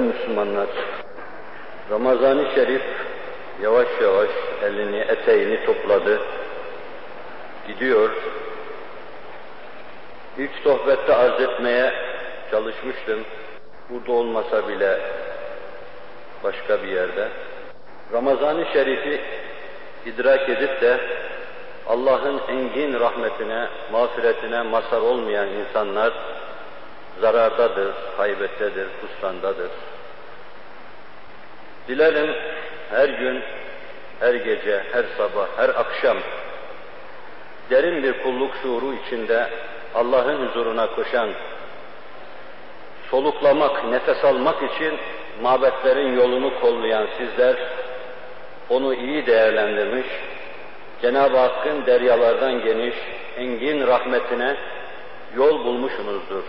Müslümanlar, Ramazan-ı Şerif yavaş yavaş elini, eteğini topladı, gidiyor. İlk sohbette arz etmeye çalışmıştım, burada olmasa bile başka bir yerde. Ramazan-ı Şerif'i idrak edip de Allah'ın engin rahmetine, mağfiretine mazhar olmayan insanlar zarardadır, haybettedir, husrandadır. Dilerim her gün, her gece, her sabah, her akşam derin bir kulluk şuuru içinde Allah'ın huzuruna koşan, soluklamak, nefes almak için mabetlerin yolunu kollayan sizler onu iyi değerlendirmiş, Cenab-ı Hakk'ın deryalardan geniş, engin rahmetine yol bulmuşsunuzdur.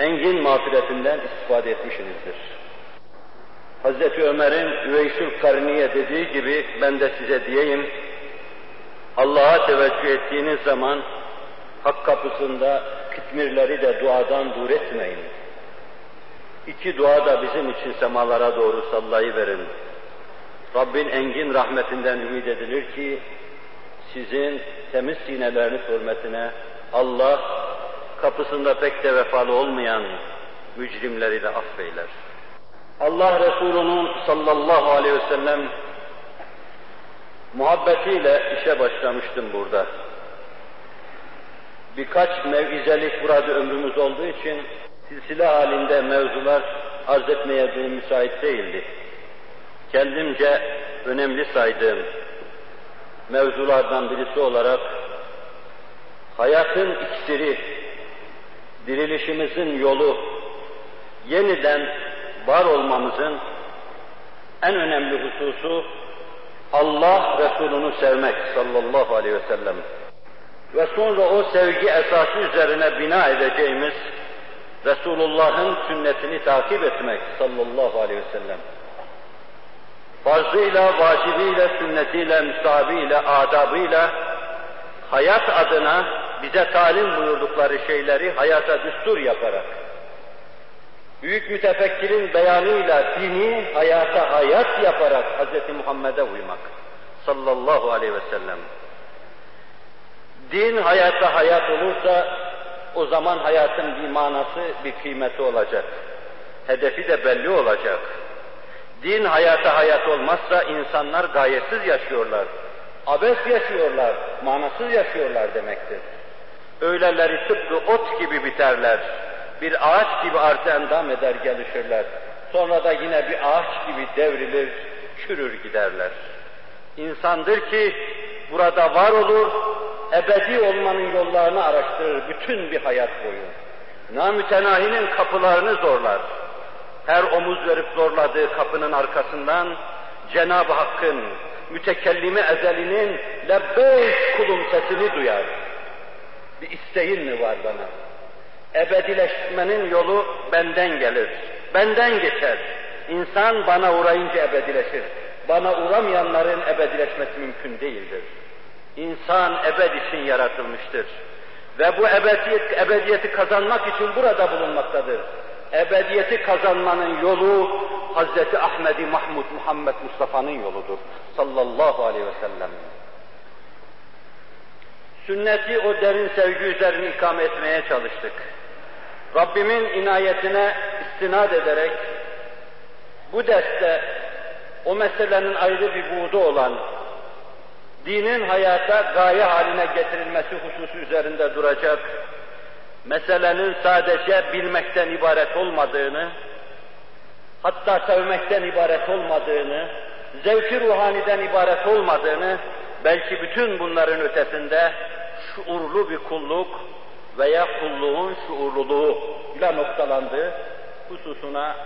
Engin mağfiretinden istifade etmişsinizdir. Hazreti Ömer'in Üveysül Karniye dediği gibi ben de size diyeyim, Allah'a teveccüh ettiğiniz zaman hak kapısında kitmirleri de duadan dur etmeyin. İki dua da bizim için semalara doğru sallayıverin. Rabbin engin rahmetinden ümit edilir ki sizin temiz sineleriniz hürmetine Allah kapısında pek de vefalı olmayan mücrimleri de affeyler. Allah Resulü'nün sallallahu aleyhi ve sellem muhabbetiyle işe başlamıştım burada. Birkaç mevizelik burada ömrümüz olduğu için silsile halinde mevzular arz etmeye durum müsait değildi. Kendimce önemli saydığım mevzulardan birisi olarak hayatın iksiri, dirilişimizin yolu, yeniden var olmamızın en önemli hususu Allah Resulü'nü sevmek sallallahu aleyhi ve sellem. Ve sonra o sevgi esası üzerine bina edeceğimiz Resulullah'ın sünnetini takip etmek sallallahu aleyhi ve sellem. Farzıyla, vacibiyle, sünnetiyle, müstahabiyle, adabıyla hayat adına bize talim buyurdukları şeyleri hayata düstur yaparak, büyük mütefekkirin beyanıyla dini hayata hayat yaparak Hz. Muhammed'e uymak sallallahu aleyhi ve sellem. Din hayata hayat olursa o zaman hayatın bir manası, bir kıymeti olacak. Hedefi de belli olacak. Din hayata hayat olmazsa insanlar gayetsiz yaşıyorlar. Abes yaşıyorlar, manasız yaşıyorlar demektir. Öyleleri tıpkı ot gibi biterler. Bir ağaç gibi artı endam eder gelişirler. Sonra da yine bir ağaç gibi devrilir, çürür giderler. İnsandır ki burada var olur, ebedi olmanın yollarını araştırır bütün bir hayat boyu. Namütenahinin kapılarını zorlar. Her omuz verip zorladığı kapının arkasından Cenab-ı Hakk'ın mütekellimi ezelinin lebbeyk kulum sesini duyar. Bir isteğin mi var bana? Ebedileşmenin yolu benden gelir, benden geçer. İnsan bana uğrayınca ebedileşir. Bana uğramayanların ebedileşmesi mümkün değildir. İnsan ebed için yaratılmıştır. Ve bu ebediyet, ebediyeti kazanmak için burada bulunmaktadır. Ebediyeti kazanmanın yolu Hazreti Ahmedi Mahmud Muhammed Mustafa'nın yoludur. Sallallahu aleyhi ve sellem. Sünneti o derin sevgi üzerine ikame etmeye çalıştık. Rabbimin inayetine istinad ederek bu derste o meselenin ayrı bir buğdu olan dinin hayata gaye haline getirilmesi hususu üzerinde duracak, meselenin sadece bilmekten ibaret olmadığını, hatta sevmekten ibaret olmadığını, zevki ruhaniden ibaret olmadığını, belki bütün bunların ötesinde şuurlu bir kulluk veya kulluğun şuurluluğu ile noktalandığı hususuna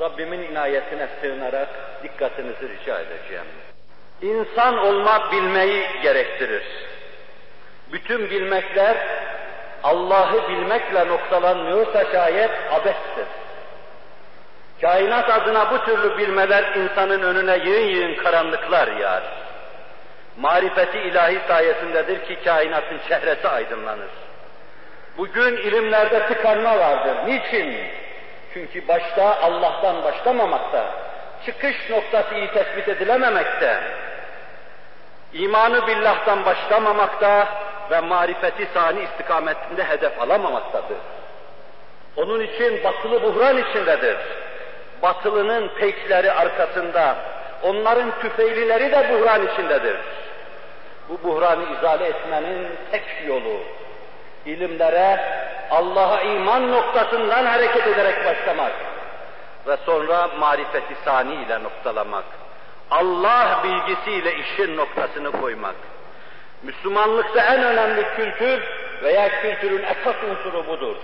Rabbimin inayetine sığınarak dikkatinizi rica edeceğim. İnsan olma bilmeyi gerektirir. Bütün bilmekler Allah'ı bilmekle noktalanmıyorsa şayet abestir. Kainat adına bu türlü bilmeler insanın önüne yığın yığın karanlıklar yağar. Marifeti ilahi sayesindedir ki kainatın çehresi aydınlanır. Bugün ilimlerde tıkanma vardır. Niçin? Çünkü başta Allah'tan başlamamakta, çıkış noktası iyi tespit edilememekte, imanı billah'tan başlamamakta ve marifeti sani istikametinde hedef alamamaktadır. Onun için batılı buhran içindedir. Batılının peykleri arkasında, onların tüfeğlileri de buhran içindedir. Bu buhranı izale etmenin tek yolu, ilimlere, Allah'a iman noktasından hareket ederek başlamak ve sonra marifeti sani ile noktalamak. Allah bilgisiyle işin noktasını koymak. Müslümanlıkta en önemli kültür veya kültürün esas unsuru budur.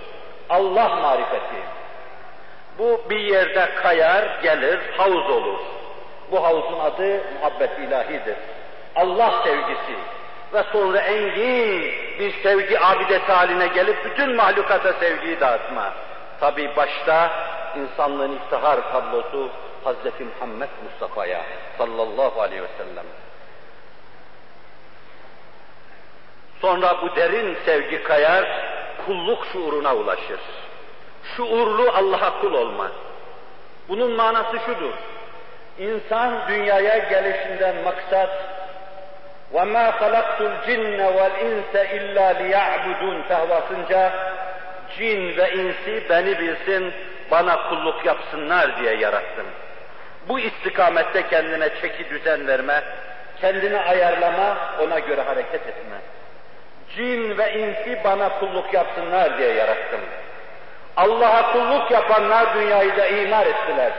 Allah marifeti. Bu bir yerde kayar, gelir, havuz olur. Bu havuzun adı muhabbet ilahidir. Allah sevgisi ve sonra engin bir sevgi abidesi haline gelip bütün mahlukata sevgiyi dağıtma. Tabi başta insanlığın iftihar tablosu Hazreti Muhammed Mustafa'ya sallallahu aleyhi ve sellem. Sonra bu derin sevgi kayar, kulluk şuuruna ulaşır. Şuurlu Allah'a kul olma. Bunun manası şudur. İnsan dünyaya gelişinden maksat وَمَا خَلَقْتُ الْجِنَّ وَالْاِنْسَ اِلَّا لِيَعْبُدُونَ fehvasınca cin ve insi beni bilsin, bana kulluk yapsınlar diye yarattım. Bu istikamette kendine çeki düzen verme, kendini ayarlama, ona göre hareket etme. Cin ve insi bana kulluk yapsınlar diye yarattım. Allah'a kulluk yapanlar dünyayı da imar ettiler.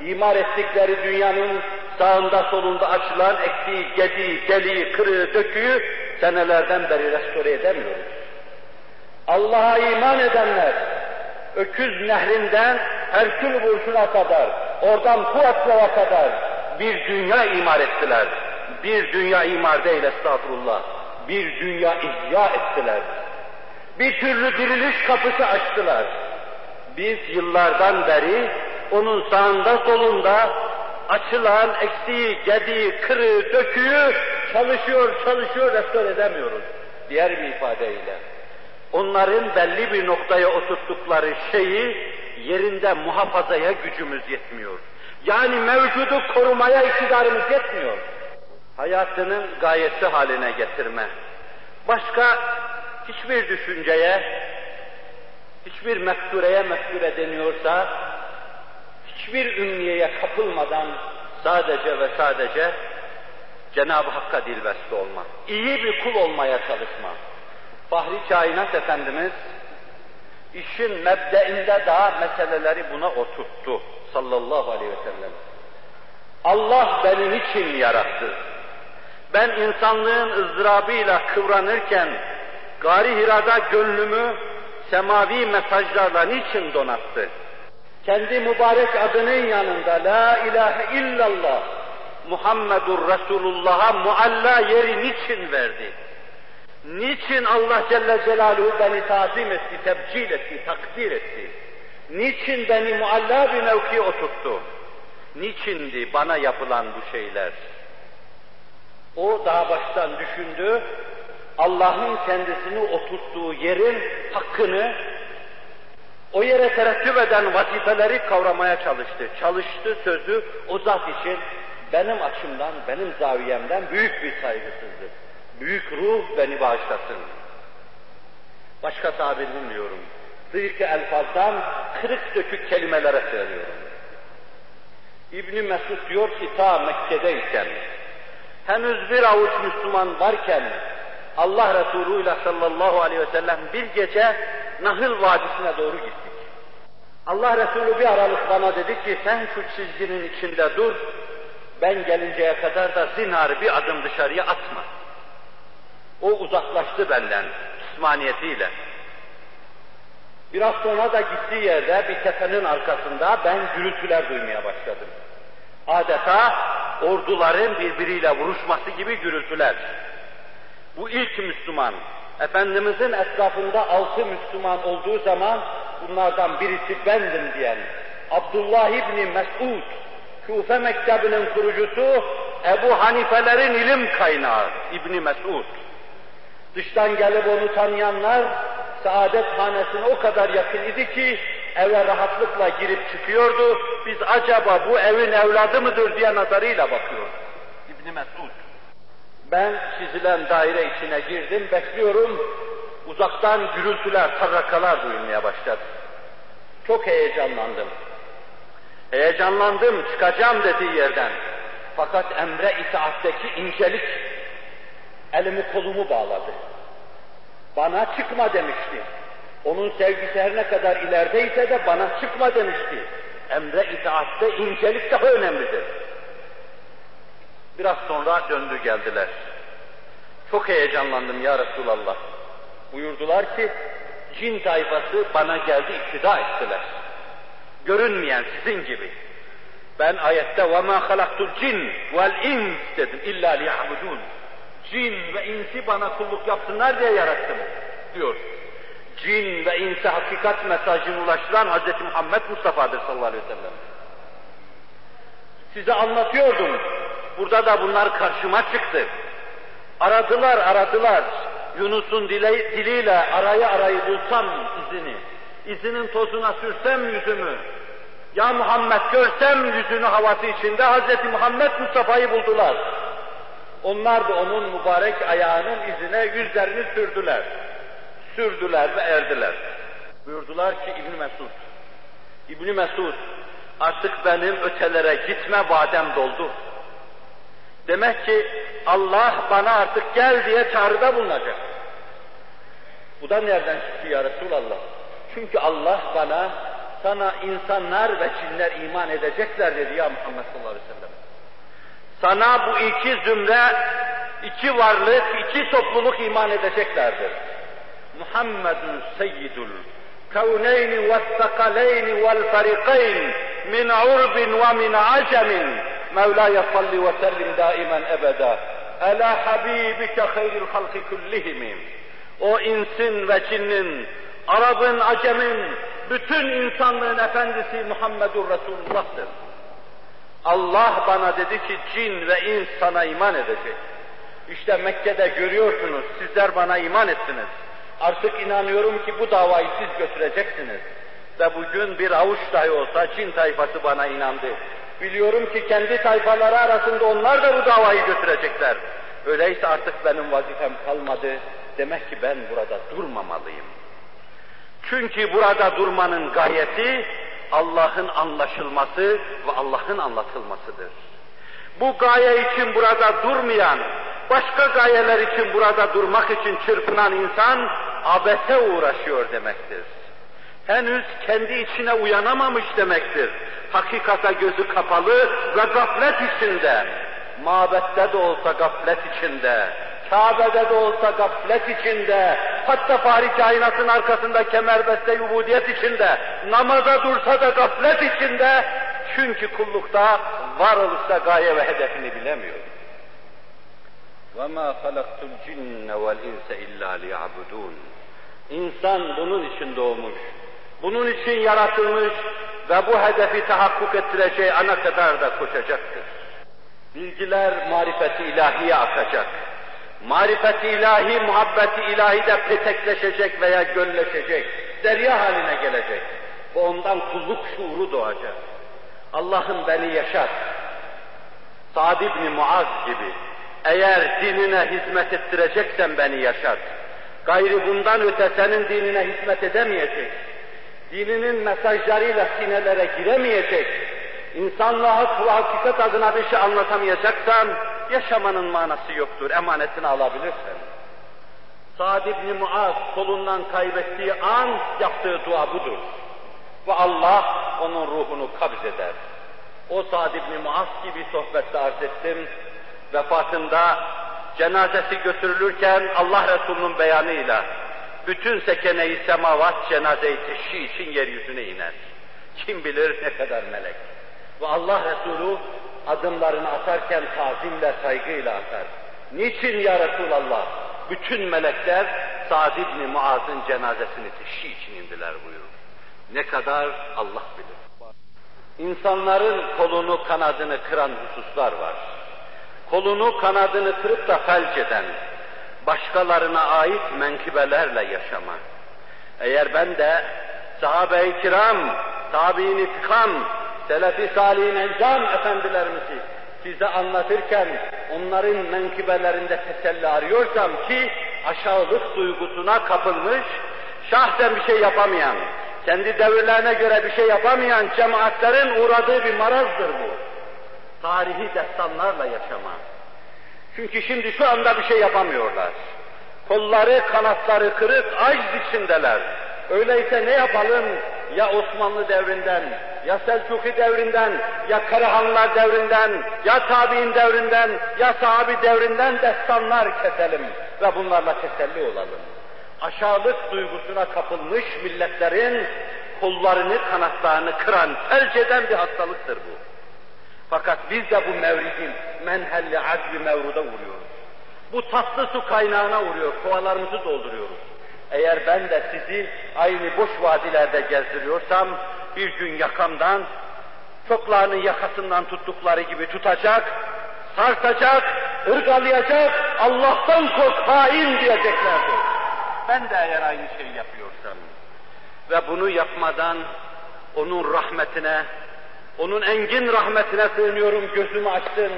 İmar ettikleri dünyanın sağında solunda açılan eksiği, gediği, deliği, kırığı, döküyü senelerden beri restore edemiyoruz. Allah'a iman edenler, öküz nehrinden Herkül burcuna kadar, oradan Kuatla'ya kadar bir dünya imar ettiler. Bir dünya imar değil estağfurullah. Bir dünya ihya ettiler. Bir türlü diriliş kapısı açtılar. Biz yıllardan beri onun sağında solunda açılan eksiği, gediği, kırığı, döküyü çalışıyor, çalışıyor, restore edemiyoruz. Diğer bir ifadeyle. Onların belli bir noktaya oturttukları şeyi yerinde muhafazaya gücümüz yetmiyor. Yani mevcudu korumaya iktidarımız yetmiyor. Hayatının gayesi haline getirme. Başka hiçbir düşünceye, hiçbir mektureye mekture deniyorsa, hiçbir ümniyeye kapılmadan sadece ve sadece Cenab-ı Hakk'a dilbeste olma. İyi bir kul olmaya çalışma. Fahri Kainat Efendimiz işin mebdeinde daha meseleleri buna oturttu sallallahu aleyhi ve sellem. Allah beni niçin yarattı? Ben insanlığın ızdırabıyla kıvranırken Gari Hira'da gönlümü semavi mesajlarla niçin donattı? Kendi mübarek adının yanında La ilahe illallah Muhammedur Resulullah'a mualla yeri niçin verdi? Niçin Allah Celle Celaluhu beni tazim etti, tebcil etti, takdir etti? Niçin beni mualla bir mevkiye oturttu? Niçindi bana yapılan bu şeyler? O daha baştan düşündü, Allah'ın kendisini oturttuğu yerin hakkını, o yere terettüp eden vazifeleri kavramaya çalıştı. Çalıştı sözü o zat için benim açımdan, benim zaviyemden büyük bir saygısızlık. Büyük ruh beni bağışlasın. Başka tabir bilmiyorum. Zırk elfazdan kırık dökük kelimelere söylüyorum. İbni Mesud diyor ki ta Mekke'deyken, henüz bir avuç Müslüman varken, Allah Resulü ile sallallahu aleyhi ve sellem bir gece Nahıl Vadisi'ne doğru gittik. Allah Resulü bir aralık bana dedi ki sen şu çizginin içinde dur, ben gelinceye kadar da zinhar bir adım dışarıya atma. O uzaklaştı benden, cismaniyetiyle. Biraz sonra da gittiği yerde bir tepenin arkasında ben gürültüler duymaya başladım. Adeta orduların birbiriyle vuruşması gibi gürültüler. Bu ilk Müslüman, Efendimizin etrafında altı Müslüman olduğu zaman bunlardan birisi bendim diyen Abdullah İbni Mesud, Kufe Mektebi'nin kurucusu, Ebu Hanifelerin ilim kaynağı İbni Mesud. Dıştan gelip onu tanıyanlar saadet hanesine o kadar yakın idi ki eve rahatlıkla girip çıkıyordu. Biz acaba bu evin evladı mıdır diye nazarıyla bakıyorduk. İbni Mesud. Ben çizilen daire içine girdim, bekliyorum. Uzaktan gürültüler, tarrakalar duyulmaya başladı. Çok heyecanlandım. Heyecanlandım, çıkacağım dediği yerden. Fakat emre itaatteki incelik elimi kolumu bağladı. Bana çıkma demişti. Onun sevgisi her ne kadar ilerideyse de bana çıkma demişti. Emre itaatte incelik daha önemlidir. Biraz sonra döndü geldiler. Çok heyecanlandım ya Resulallah. Buyurdular ki, cin tayfası bana geldi iktida ettiler. Görünmeyen sizin gibi. Ben ayette وَمَا خَلَقْتُ الْجِنْ وَالْاِنْسِ dedim. اِلَّا لِيَعْبُدُونَ Cin ve insi bana kulluk yapsınlar diye yarattım diyor. Cin ve insi hakikat mesajını ulaştıran Hz. Muhammed Mustafa'dır sallallahu aleyhi ve sellem. Size anlatıyordum. Burada da bunlar karşıma çıktı. Aradılar, aradılar. Yunus'un diliyle arayı arayı bulsam izini, izinin tozuna sürsem yüzümü, ya Muhammed görsem yüzünü havası içinde Hz. Muhammed Mustafa'yı buldular. Onlar da onun mübarek ayağının izine yüzlerini sürdüler. Sürdüler ve erdiler. Buyurdular ki İbn Mesud, İbn Mesud artık benim ötelere gitme vadem doldu. Demek ki Allah bana artık gel diye çağrıda bulunacak. Bu da nereden çıktı ya Resulallah? Çünkü Allah bana sana insanlar ve cinler iman edecekler dedi ya Muhammed sallallahu aleyhi ve sellem. Sana bu iki zümre, iki varlık, iki topluluk iman edeceklerdir. Muhammedun seyyidul kevneyni ve sakaleyni vel farikayn min urbin ve min acemin Salli ve sellim daimen ebeda. Ela habibike hayril halki kullihim. O insin ve cinnin, Arap'ın, Acem'in, bütün insanlığın efendisi Muhammedur Resulullah'tır. Allah bana dedi ki cin ve ins sana iman edecek. İşte Mekke'de görüyorsunuz, sizler bana iman ettiniz. Artık inanıyorum ki bu davayı siz götüreceksiniz. Ve bugün bir avuç dahi olsa cin tayfası bana inandı. Biliyorum ki kendi tayfaları arasında onlar da bu davayı götürecekler. Öyleyse artık benim vazifem kalmadı. Demek ki ben burada durmamalıyım. Çünkü burada durmanın gayeti Allah'ın anlaşılması ve Allah'ın anlatılmasıdır. Bu gaye için burada durmayan, başka gayeler için burada durmak için çırpınan insan abese uğraşıyor demektir Henüz kendi içine uyanamamış demektir. Hakikata gözü kapalı ve gaflet içinde, mabette de olsa gaflet içinde, Kabe'de de olsa gaflet içinde, hatta fahri kainatın arkasında kemerbeste ubudiyet içinde, namaza dursa da gaflet içinde, çünkü kullukta varoluşta gaye ve hedefini bilemiyor. وَمَا خَلَقْتُ الْجِنَّ وَالْاِنْسَ اِلَّا لِيَعْبُدُونَ İnsan bunun için doğmuş, bunun için yaratılmış ve bu hedefi tahakkuk ettireceği ana kadar da koşacaktır. Bilgiler marifeti ilahiye akacak marifet ilahi, muhabbeti ilahi de petekleşecek veya gölleşecek, derya haline gelecek. Bu ondan kulluk şuuru doğacak. Allah'ım beni yaşat. Sa'd ibn Muaz gibi. Eğer dinine hizmet ettireceksen beni yaşat. Gayrı bundan öte senin dinine hizmet edemeyecek. Dininin mesajlarıyla sinelere giremeyecek. İnsanlığa ve hakikat adına bir şey anlatamayacaksan, yaşamanın manası yoktur, emanetini alabilirsen. Sa'd ibn Muaz kolundan kaybettiği an yaptığı dua budur. Ve Allah onun ruhunu kabz eder. O Sa'd ibn Muaz gibi sohbette arz ettim. Vefatında cenazesi götürülürken Allah Resulü'nün beyanıyla bütün sekene-i semavat cenaze-i teşhi için yeryüzüne iner. Kim bilir ne kadar melek. Ve Allah Resulü adımlarını atarken tazimle, saygıyla atar. Niçin ya Resulallah? Bütün melekler Sa'd ibn Muaz'ın cenazesini teşhi için indiler buyurur. Ne kadar Allah bilir. İnsanların kolunu kanadını kıran hususlar var. Kolunu kanadını kırıp da felç eden, başkalarına ait menkıbelerle yaşama. Eğer ben de sahabe-i kiram, tabi'in itikam, selefi salihin encam efendilerimizi size anlatırken onların menkibelerinde teselli arıyorsam ki aşağılık duygusuna kapılmış, şahsen bir şey yapamayan, kendi devirlerine göre bir şey yapamayan cemaatlerin uğradığı bir marazdır bu. Tarihi destanlarla yaşama. Çünkü şimdi şu anda bir şey yapamıyorlar. Kolları, kanatları kırık, acz içindeler. Öyleyse ne yapalım? Ya Osmanlı devrinden, ya Selçuklu devrinden, ya Karahanlılar devrinden, ya tabi'in devrinden, ya sahabi devrinden destanlar keselim ve bunlarla teselli olalım. Aşağılık duygusuna kapılmış milletlerin kollarını, kanatlarını kıran, felç eden bir hastalıktır bu. Fakat biz de bu mevridin menhelli azbi mevruda vuruyoruz. Bu tatlı su kaynağına vuruyor, kovalarımızı dolduruyoruz. Eğer ben de sizi aynı boş vadilerde gezdiriyorsam, bir gün yakamdan, çoklarının yakasından tuttukları gibi tutacak, sarsacak, ırgalayacak, Allah'tan kork hain diyeceklerdir. Ben de eğer aynı şeyi yapıyorsam ve bunu yapmadan onun rahmetine, onun engin rahmetine sığınıyorum, gözümü açtın,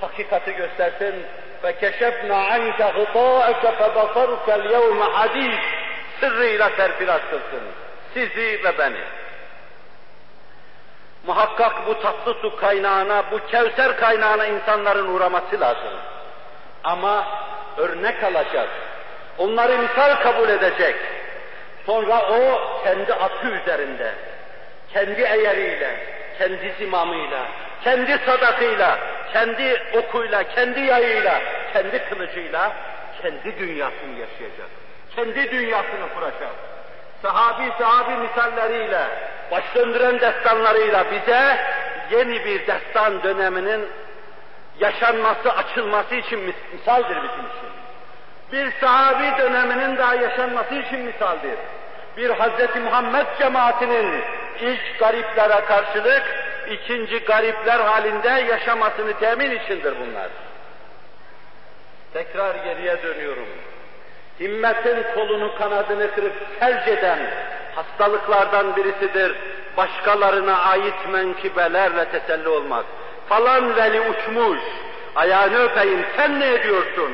hakikati göstersin. Ve keşefna anke gıdâeke febasarke l-yevme hadîd. Sırrıyla serfiraz kılsın. Sizi ve beni. Muhakkak bu tatlı su kaynağına, bu kevser kaynağına insanların uğraması lazım. Ama örnek alacak, onları misal kabul edecek. Sonra o kendi atı üzerinde, kendi eğeriyle, kendi zimamıyla, kendi sadakıyla, kendi okuyla, kendi yayıyla, kendi kılıcıyla, kendi dünyasını yaşayacak. Kendi dünyasını kuracak. Sahabi sahabi misalleriyle, baş döndüren destanlarıyla bize yeni bir destan döneminin yaşanması, açılması için misaldir bizim için. Bir sahabi döneminin daha yaşanması için misaldir. Bir Hz. Muhammed cemaatinin ilk gariplere karşılık ikinci garipler halinde yaşamasını temin içindir bunlar. Tekrar geriye dönüyorum. Himmetin kolunu kanadını kırıp felç eden hastalıklardan birisidir. Başkalarına ait menkibelerle teselli olmak. Falan veli uçmuş, ayağını öpeyim, sen ne ediyorsun?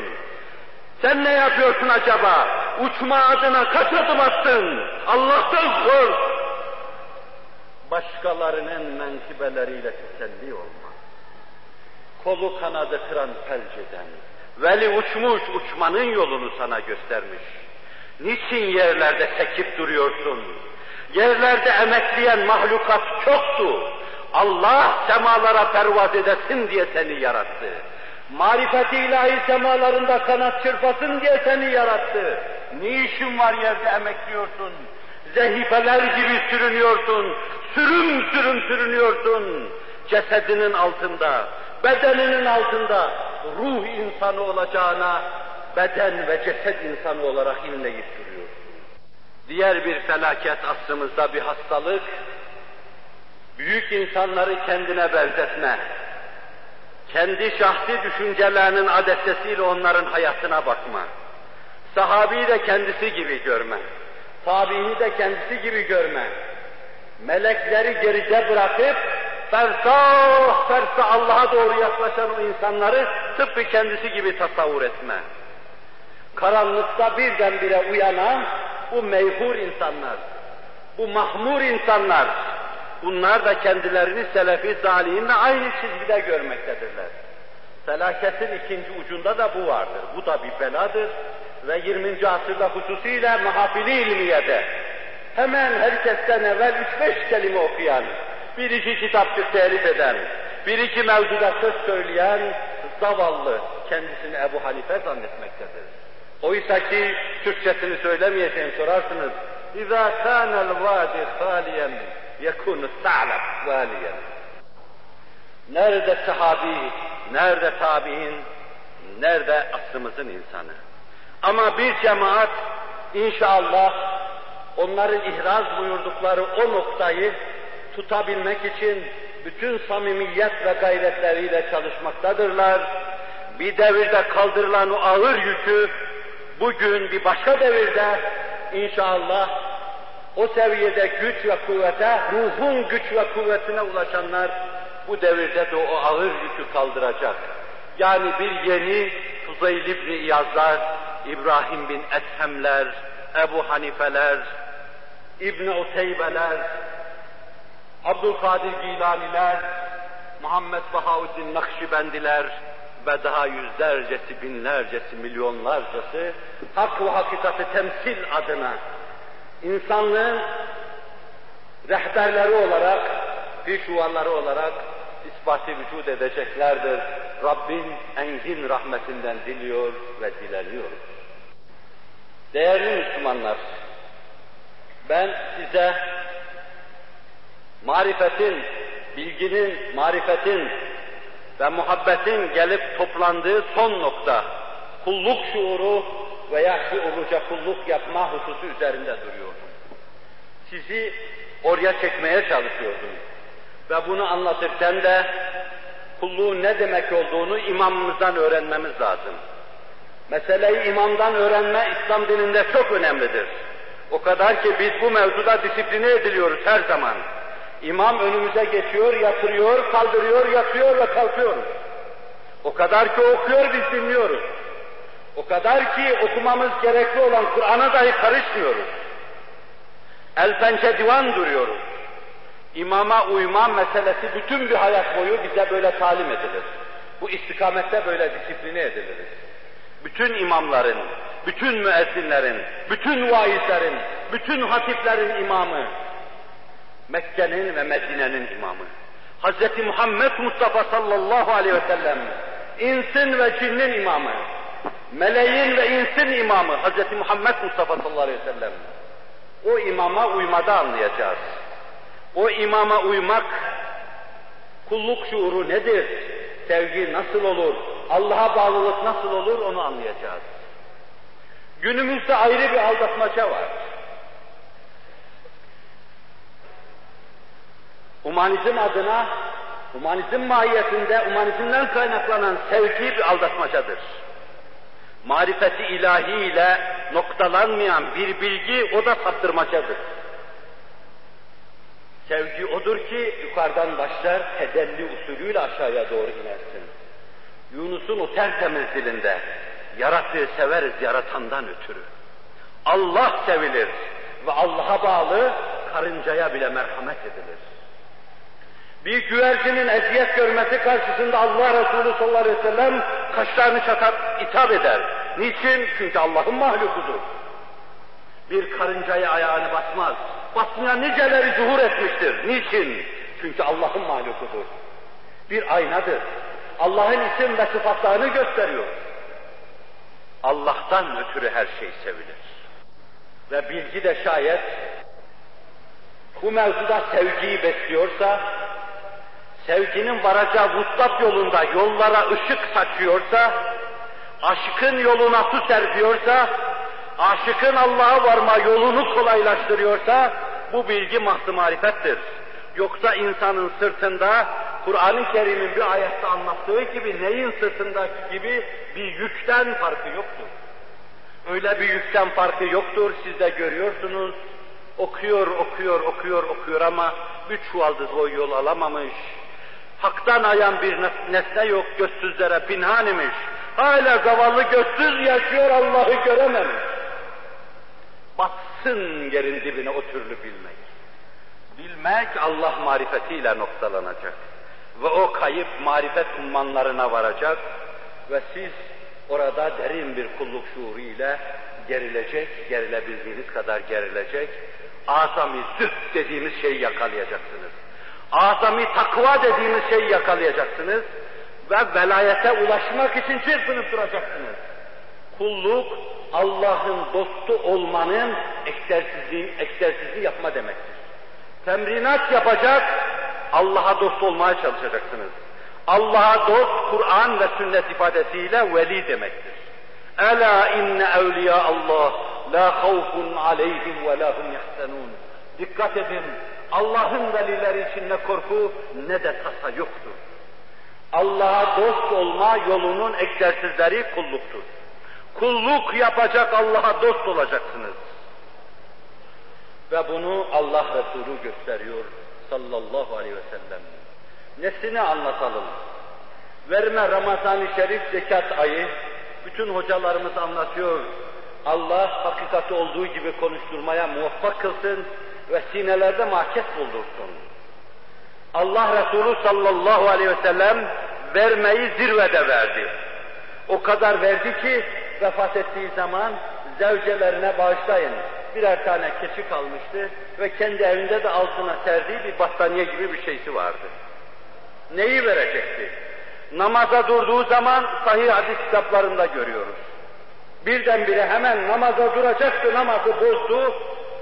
Sen ne yapıyorsun acaba? Uçma adına kaç adım attın? Allah'tan kork! Başkalarının menkibeleriyle teselli olma. Kolu kanadı kıran felç eden, veli uçmuş uçmanın yolunu sana göstermiş. Niçin yerlerde sekip duruyorsun? Yerlerde emekleyen mahlukat çoktu. Allah semalara pervaz edesin diye seni yarattı. Marifeti ilahi semalarında kanat çırpasın diye seni yarattı. Ne işin var yerde emekliyorsun? Zehifeler gibi sürünüyorsun. Sürüm sürüm sürünüyorsun. Cesedinin altında, bedeninin altında ruh insanı olacağına beden ve ceset insanı olarak inleyip duruyorsun. Diğer bir felaket asrımızda bir hastalık, büyük insanları kendine benzetme, kendi şahsi düşüncelerinin adetesiyle onların hayatına bakma, sahabi de kendisi gibi görme, tabiini de kendisi gibi görme, melekleri geride bırakıp fersah fersah Allah'a doğru yaklaşan o insanları tıpkı kendisi gibi tasavvur etme. Karanlıkta birdenbire uyanan bu meyhur insanlar, bu mahmur insanlar, bunlar da kendilerini selefi zalihinle aynı çizgide görmektedirler. Felaketin ikinci ucunda da bu vardır. Bu da bir beladır ve 20. asırda hususiyle mahafili ilmiyede hemen herkesten evvel üç beş kelime okuyan, bir iki kitapçık telif eden, bir iki mevzuda söz söyleyen zavallı kendisini Ebu Hanife zannetmektedir. Oysa ki Türkçesini söylemeyeceğim sorarsınız. İza kânel vâdi hâliyen yekûnü sa'leb vâliyen. Nerede sahabi, nerede tabi'in, nerede asrımızın insanı? Ama bir cemaat inşallah onların ihraz buyurdukları o noktayı tutabilmek için bütün samimiyet ve gayretleriyle çalışmaktadırlar. Bir devirde kaldırılan o ağır yükü bugün bir başka devirde inşallah o seviyede güç ve kuvvete, ruhun güç ve kuvvetine ulaşanlar bu devirde de o ağır yükü kaldıracak. Yani bir yeni Fuzeyl İbni İyazlar, İbrahim bin Eshemler, Ebu Hanifeler, İbni Uteybeler, Abdülkadir Gilaniler, Muhammed Bahaüddin Nakşibendiler ve daha yüzlercesi, binlercesi, milyonlarcası hak ve hakikati temsil adına insanlığın rehberleri olarak, pişuvarları olarak ispatı vücut edeceklerdir. Rabbin engin rahmetinden diliyor ve dileniyoruz. Değerli Müslümanlar, ben size marifetin, bilginin, marifetin ve muhabbetin gelip toplandığı son nokta, kulluk şuuru veya şuurluca kulluk yapma hususu üzerinde duruyordum. Sizi oraya çekmeye çalışıyordum. Ve bunu anlatırken de kulluğun ne demek olduğunu imamımızdan öğrenmemiz lazım. Meseleyi imamdan öğrenme İslam dininde çok önemlidir. O kadar ki biz bu mevzuda disipline ediliyoruz her zaman. İmam önümüze geçiyor, yatırıyor, kaldırıyor, yatıyor ve kalkıyoruz. O kadar ki okuyor, biz dinliyoruz. O kadar ki okumamız gerekli olan Kur'an'a dahi karışmıyoruz. El pençe divan duruyoruz. İmama uyma meselesi bütün bir hayat boyu bize böyle talim edilir. Bu istikamette böyle disipline ediliriz. Bütün imamların, bütün müezzinlerin, bütün vaizlerin, bütün hatiplerin imamı, Mekke'nin ve Medine'nin imamı. Hz. Muhammed Mustafa sallallahu aleyhi ve sellem, insin ve cinnin imamı, meleğin ve insin imamı Hz. Muhammed Mustafa sallallahu aleyhi ve sellem. O imama uymada anlayacağız. O imama uymak, kulluk şuuru nedir? Sevgi nasıl olur? Allah'a bağlılık nasıl olur onu anlayacağız. Günümüzde ayrı bir aldatmaca var. Humanizm adına, humanizm mahiyetinde, humanizmden kaynaklanan sevgi bir aldatmacadır. Marifeti ilahi ile noktalanmayan bir bilgi o da saptırmacadır. Sevgi odur ki yukarıdan başlar, tedelli usulüyle aşağıya doğru inersin. Yunus'un o tertemiz dilinde, yarattığı severiz yaratandan ötürü. Allah sevilir ve Allah'a bağlı karıncaya bile merhamet edilir. Bir güvercinin eziyet görmesi karşısında Allah Resulü sallallahu aleyhi ve sellem kaşlarını çatar, itap eder. Niçin? Çünkü Allah'ın mahlukudur. Bir karıncaya ayağını basmaz. Basmayan niceleri zuhur etmiştir. Niçin? Çünkü Allah'ın mahlukudur. Bir aynadır. Allah'ın isim ve sıfatlarını gösteriyor. Allah'tan ötürü her şey sevilir. Ve bilgi de şayet bu mevzuda sevgiyi besliyorsa, sevginin varacağı vuslat yolunda yollara ışık saçıyorsa, aşkın yoluna su serpiyorsa, aşıkın Allah'a varma yolunu kolaylaştırıyorsa, bu bilgi mahzı marifettir. Yoksa insanın sırtında Kur'an-ı Kerim'in bir ayette anlattığı gibi neyin sırtındaki gibi bir yükten farkı yoktur. Öyle bir yükten farkı yoktur, siz de görüyorsunuz. Okuyor, okuyor, okuyor, okuyor ama bir çuvaldız o yol alamamış. Hak'tan ayan bir nesne yok, gözsüzlere pinhan imiş. Hala zavallı gözsüz yaşıyor, Allah'ı görememiş. Batsın yerin dibine o türlü bilmek. Bilmek Allah marifetiyle noktalanacak. Ve o kayıp marifet ummanlarına varacak ve siz orada derin bir kulluk şuuru ile gerilecek, gerilebildiğiniz kadar gerilecek, azami zühd dediğimiz şeyi yakalayacaksınız. Azami takva dediğimiz şeyi yakalayacaksınız ve velayete ulaşmak için çırpınıp duracaksınız. Kulluk, Allah'ın dostu olmanın egzersizi, egzersizi yapma demektir. Temrinat yapacak, Allah'a dost olmaya çalışacaksınız. Allah'a dost, Kur'an ve sünnet ifadesiyle veli demektir. Ela inne evliya Allah la havfun aleyhim ve la hum yahzenun. Dikkat edin, Allah'ın velileri için ne korku ne de tasa yoktur. Allah'a dost olma yolunun egzersizleri kulluktur. Kulluk yapacak Allah'a dost olacaksınız. Ve bunu Allah Resulü gösteriyor sallallahu aleyhi ve sellem. Nesini anlatalım? Verme Ramazan-ı Şerif zekat ayı, bütün hocalarımız anlatıyor. Allah hakikati olduğu gibi konuşturmaya muvaffak kılsın ve sinelerde mahkes buldursun. Allah Resulü sallallahu aleyhi ve sellem vermeyi zirvede verdi. O kadar verdi ki vefat ettiği zaman zevcelerine bağışlayın. Birer tane keçi kalmıştı ve kendi evinde de altına serdiği bir battaniye gibi bir şeysi vardı. Neyi verecekti? Namaza durduğu zaman sahih hadis kitaplarında görüyoruz. Birdenbire hemen namaza duracaktı, namazı bozdu,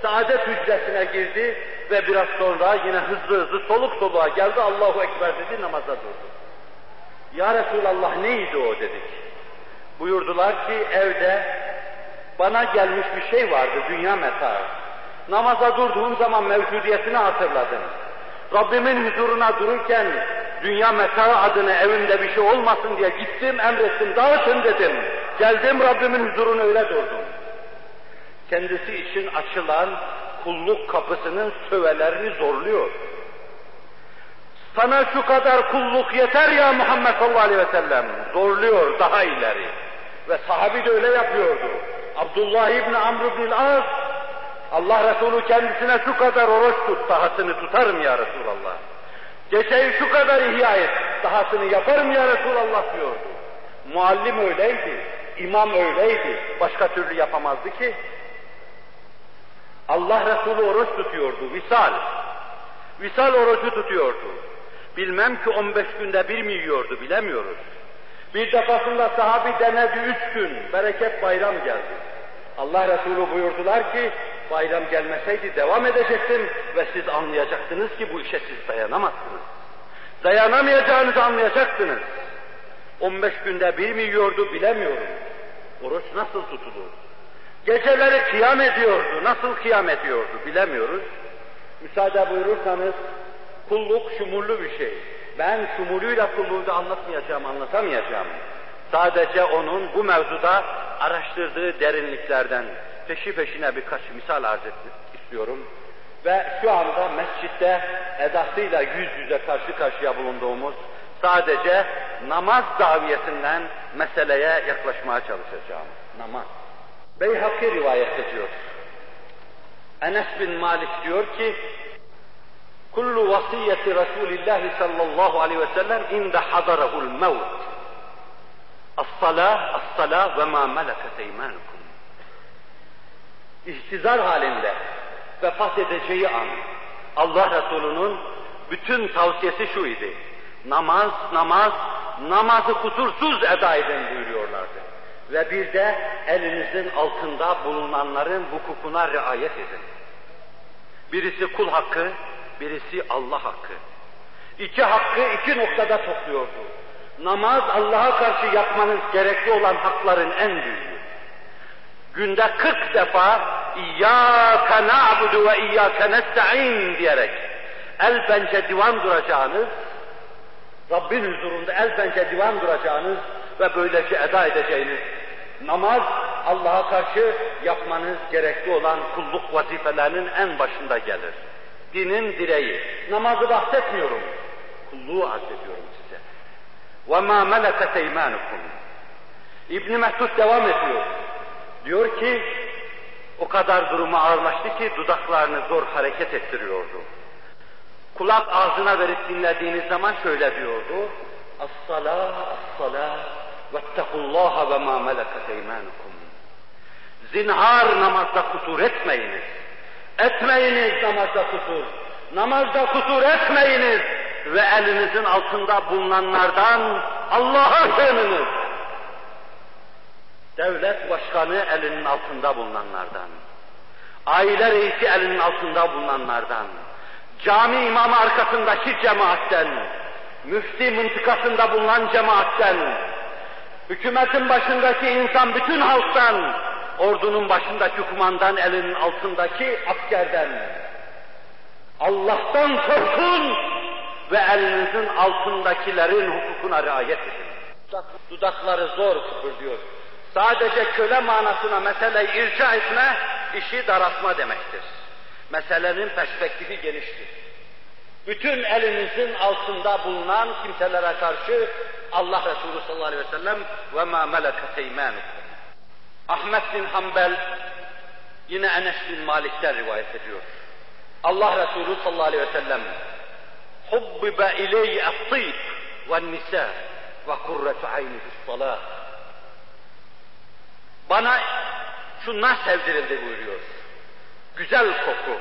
saadet hücresine girdi ve biraz sonra yine hızlı hızlı soluk soluğa geldi, Allahu Ekber dedi, namaza durdu. Ya Resulallah neydi o dedik. Buyurdular ki evde bana gelmiş bir şey vardı, dünya metaı. Namaza durduğum zaman mevcudiyetini hatırladım. Rabbimin huzuruna dururken dünya metaı adına evimde bir şey olmasın diye gittim, emrettim, dağıtın dedim. Geldim Rabbimin huzuruna öyle durdum. Kendisi için açılan kulluk kapısının sövelerini zorluyor. Sana şu kadar kulluk yeter ya Muhammed sallallahu aleyhi ve sellem. Zorluyor daha ileri. Ve sahabi de öyle yapıyordu. Abdullah İbni Amr İbni As, Allah Resulü kendisine şu kadar oruç tut, dahasını tutarım ya Resulallah. Geceyi şu kadar ihya et, dahasını yaparım ya Resulallah diyordu. Muallim öyleydi, imam öyleydi, başka türlü yapamazdı ki. Allah Resulü oruç tutuyordu, visal. Visal orucu tutuyordu. Bilmem ki 15 günde bir mi yiyordu, bilemiyoruz. Bir defasında sahabi denedi üç gün, bereket bayram geldi. Allah Resulü buyurdular ki, bayram gelmeseydi devam edecektim ve siz anlayacaktınız ki bu işe siz dayanamazsınız. Dayanamayacağınızı anlayacaksınız. 15 günde bir mi yiyordu bilemiyorum. Oruç nasıl tutulur? Geceleri kıyam ediyordu, nasıl kıyam ediyordu bilemiyoruz. Müsaade buyurursanız kulluk şumurlu bir şey. Ben şumuluyla kulluğu da anlatmayacağım, anlatamayacağım. Sadece onun bu mevzuda araştırdığı derinliklerden peşi peşine birkaç misal arz istiyorum. Ve şu anda mescitte edasıyla yüz yüze karşı karşıya bulunduğumuz sadece namaz daviyetinden meseleye yaklaşmaya çalışacağım. Namaz. Beyhaki rivayet ediyor. Enes bin Malik diyor ki, Kullu vasiyeti Resulillahi sallallahu aleyhi ve sellem inde hadarahul mevt. As-salah, as-salah ve ma meleket eymanukum. İhtizar halinde vefat edeceği an Allah Resulü'nün bütün tavsiyesi şu idi. Namaz, namaz, namazı kusursuz eda edin buyuruyorlardı. Ve bir de elinizin altında bulunanların hukukuna riayet edin. Birisi kul hakkı, birisi Allah hakkı. İki hakkı iki noktada topluyordu. Namaz Allah'a karşı yapmanız gerekli olan hakların en büyüğü. Günde 40 defa İyyâke na'budu ve İyyâke nesta'in diyerek el pençe divan duracağınız, Rabbin huzurunda el pençe divan duracağınız ve böylece eda edeceğiniz namaz Allah'a karşı yapmanız gerekli olan kulluk vazifelerinin en başında gelir Dinin direği. Namazı bahsetmiyorum. Kulluğu arz ediyorum size. وَمَا مَلَكَتْ اَيْمَانُكُمْ İbn Mesud devam ediyor. Diyor ki, o kadar durumu ağırlaştı ki dudaklarını zor hareket ettiriyordu. Kulak ağzına verip dinlediğiniz zaman şöyle diyordu. As-salâ, as-salâ, vettekullâhe ve mâ meleket eymânukum. Zinhar namazda kusur etmeyiniz. Etmeyiniz namazda kusur. Namazda kusur etmeyiniz ve elinizin altında bulunanlardan Allah'a sığınınız. Devlet başkanı elinin altında bulunanlardan. Aile reisi elinin altında bulunanlardan. Cami imamı arkasındaki cemaatten. Müfti mıntıkasında bulunan cemaatten. Hükümetin başındaki insan bütün halktan. Ordunun başındaki kumandan elinin altındaki askerden. Allah'tan korkun ve elinizin altındakilerin hukukuna riayet edin. Dudakları zor kıpırdıyor. Sadece köle manasına meseleyi irca etme, işi daraltma demektir. Meselenin perspektifi geniştir. Bütün elinizin altında bulunan kimselere karşı Allah Resulü sallallahu aleyhi ve sellem ve ma meleket eymanukum. Ahmet bin Hanbel yine Enes bin Malik'ten rivayet ediyor. Allah Resulü sallallahu aleyhi ve sellem hubbibe ileyye et-tîb ve-nisa ve kurretu ayni fis-salâh. Bana şunlar sevdirildi buyuruyor. Güzel koku,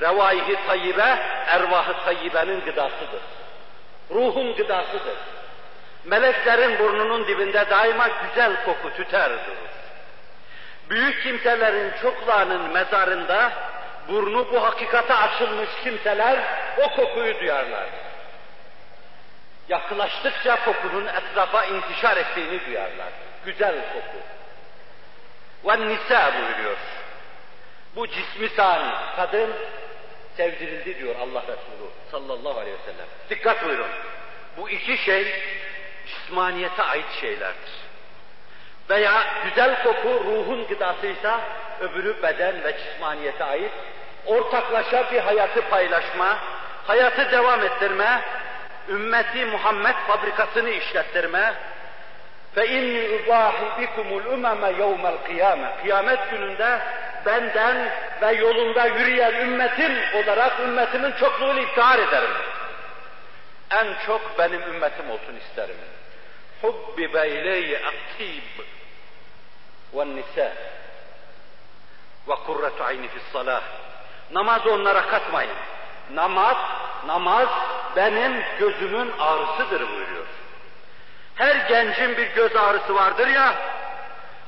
revaihi tayyibe, ervahı tayyibenin gıdasıdır. Ruhun gıdasıdır. Meleklerin burnunun dibinde daima güzel koku tüter durur. Büyük kimselerin çoklarının mezarında burnu bu hakikate açılmış kimseler o kokuyu duyarlar. Yaklaştıkça kokunun etrafa intişar ettiğini duyarlar. Güzel koku. Ve nisa buyuruyor. Bu cismi sani, kadın sevdirildi diyor Allah Resulü sallallahu aleyhi ve sellem. Dikkat buyurun. Bu iki şey cismaniyete ait şeylerdir. Veya güzel koku ruhun gıdasıysa öbürü beden ve cismaniyete ait ortaklaşa bir hayatı paylaşma, hayatı devam ettirme, ümmeti Muhammed fabrikasını işlettirme ve inni ubahi bikumul umeme yevmel kıyame. Kıyamet gününde benden ve yolunda yürüyen ümmetim olarak ümmetimin çokluğunu iftihar ederim. En çok benim ümmetim olsun isterim. Hubbibe ileyye attib ve kurretu ayni fis salah. Namazı onlara katmayın. Namaz, namaz benim gözümün ağrısıdır buyuruyor. Her gencin bir göz ağrısı vardır ya,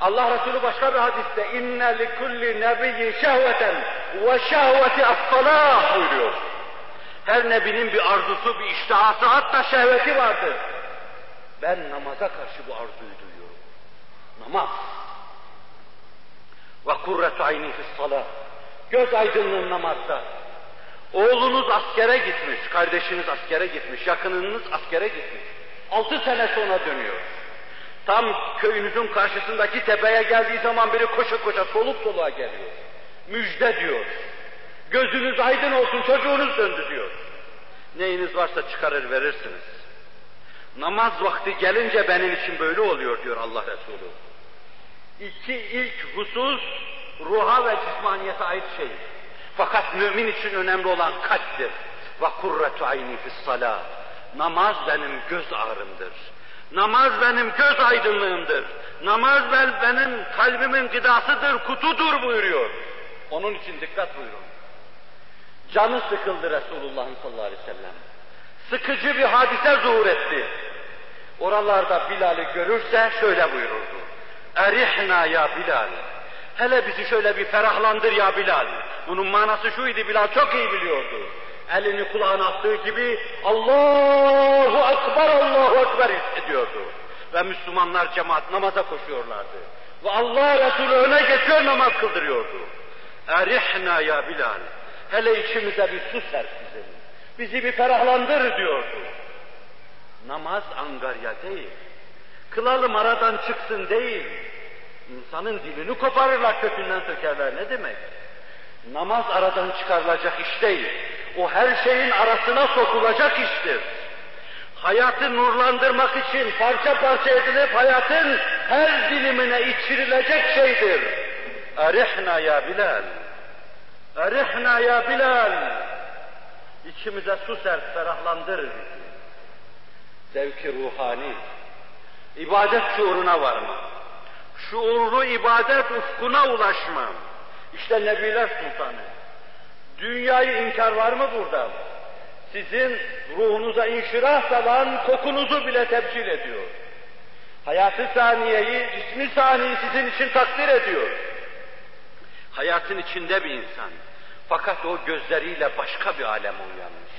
Allah Resulü başka bir hadiste inne li kulli nebiyyin şehveten ve şehveti as-salah buyuruyor. Her nebinin bir arzusu, bir iştihası hatta şehveti vardır. Ben namaza karşı bu arzuyu duyuyorum. Namaz. Ve kurretu ayni fis salah. Göz aydınlığı namazda. Oğlunuz askere gitmiş, kardeşiniz askere gitmiş, yakınınız askere gitmiş. Altı sene sonra dönüyor. Tam köyünüzün karşısındaki tepeye geldiği zaman biri koşa koşa soluk soluğa geliyor. Müjde diyor. Gözünüz aydın olsun çocuğunuz döndü diyor. Neyiniz varsa çıkarır verirsiniz. Namaz vakti gelince benim için böyle oluyor diyor Allah Resulü. İki ilk husus ruha ve cismaniyete ait şey. Fakat mümin için önemli olan kalptir. Ve kurretu ayni fis salah. Namaz benim göz ağrımdır. Namaz benim göz aydınlığımdır. Namaz ben, benim kalbimin gıdasıdır, kutudur buyuruyor. Onun için dikkat buyurun. Canı sıkıldı Resulullah'ın sallallahu aleyhi ve sellem. Sıkıcı bir hadise zuhur etti. Oralarda Bilal'i görürse şöyle buyururdu. Erihna ya Bilal. Hele bizi şöyle bir ferahlandır ya Bilal. Bunun manası şuydu Bilal çok iyi biliyordu. Elini kulağına attığı gibi Allahu Ekber, Allahu Ekber ediyordu. Ve Müslümanlar cemaat namaza koşuyorlardı. Ve Allah Resulü öne geçiyor namaz kıldırıyordu. Erihna ya Bilal. Hele içimize bir su serp bizim. Bizi bir ferahlandır diyordu. Namaz angarya değil. Kılalım aradan çıksın değil. İnsanın dilini koparırlar, kökünden sökerler. Ne demek? Namaz aradan çıkarılacak iş değil. O her şeyin arasına sokulacak iştir. Hayatı nurlandırmak için parça parça edilip hayatın her dilimine içirilecek şeydir. Erihna ya Bilal. Erihna ya Bilal. İçimize su sert ferahlandır bizi. Zevki ruhani. İbadet şuuruna varma. Şuurlu ibadet ufkuna ulaşma. İşte Nebiler Sultanı. Dünyayı inkar var mı burada? Sizin ruhunuza inşirah salan kokunuzu bile tebcil ediyor. Hayatı saniyeyi, cismi saniyeyi sizin için takdir ediyor. Hayatın içinde bir insan. Fakat o gözleriyle başka bir aleme uyanmış.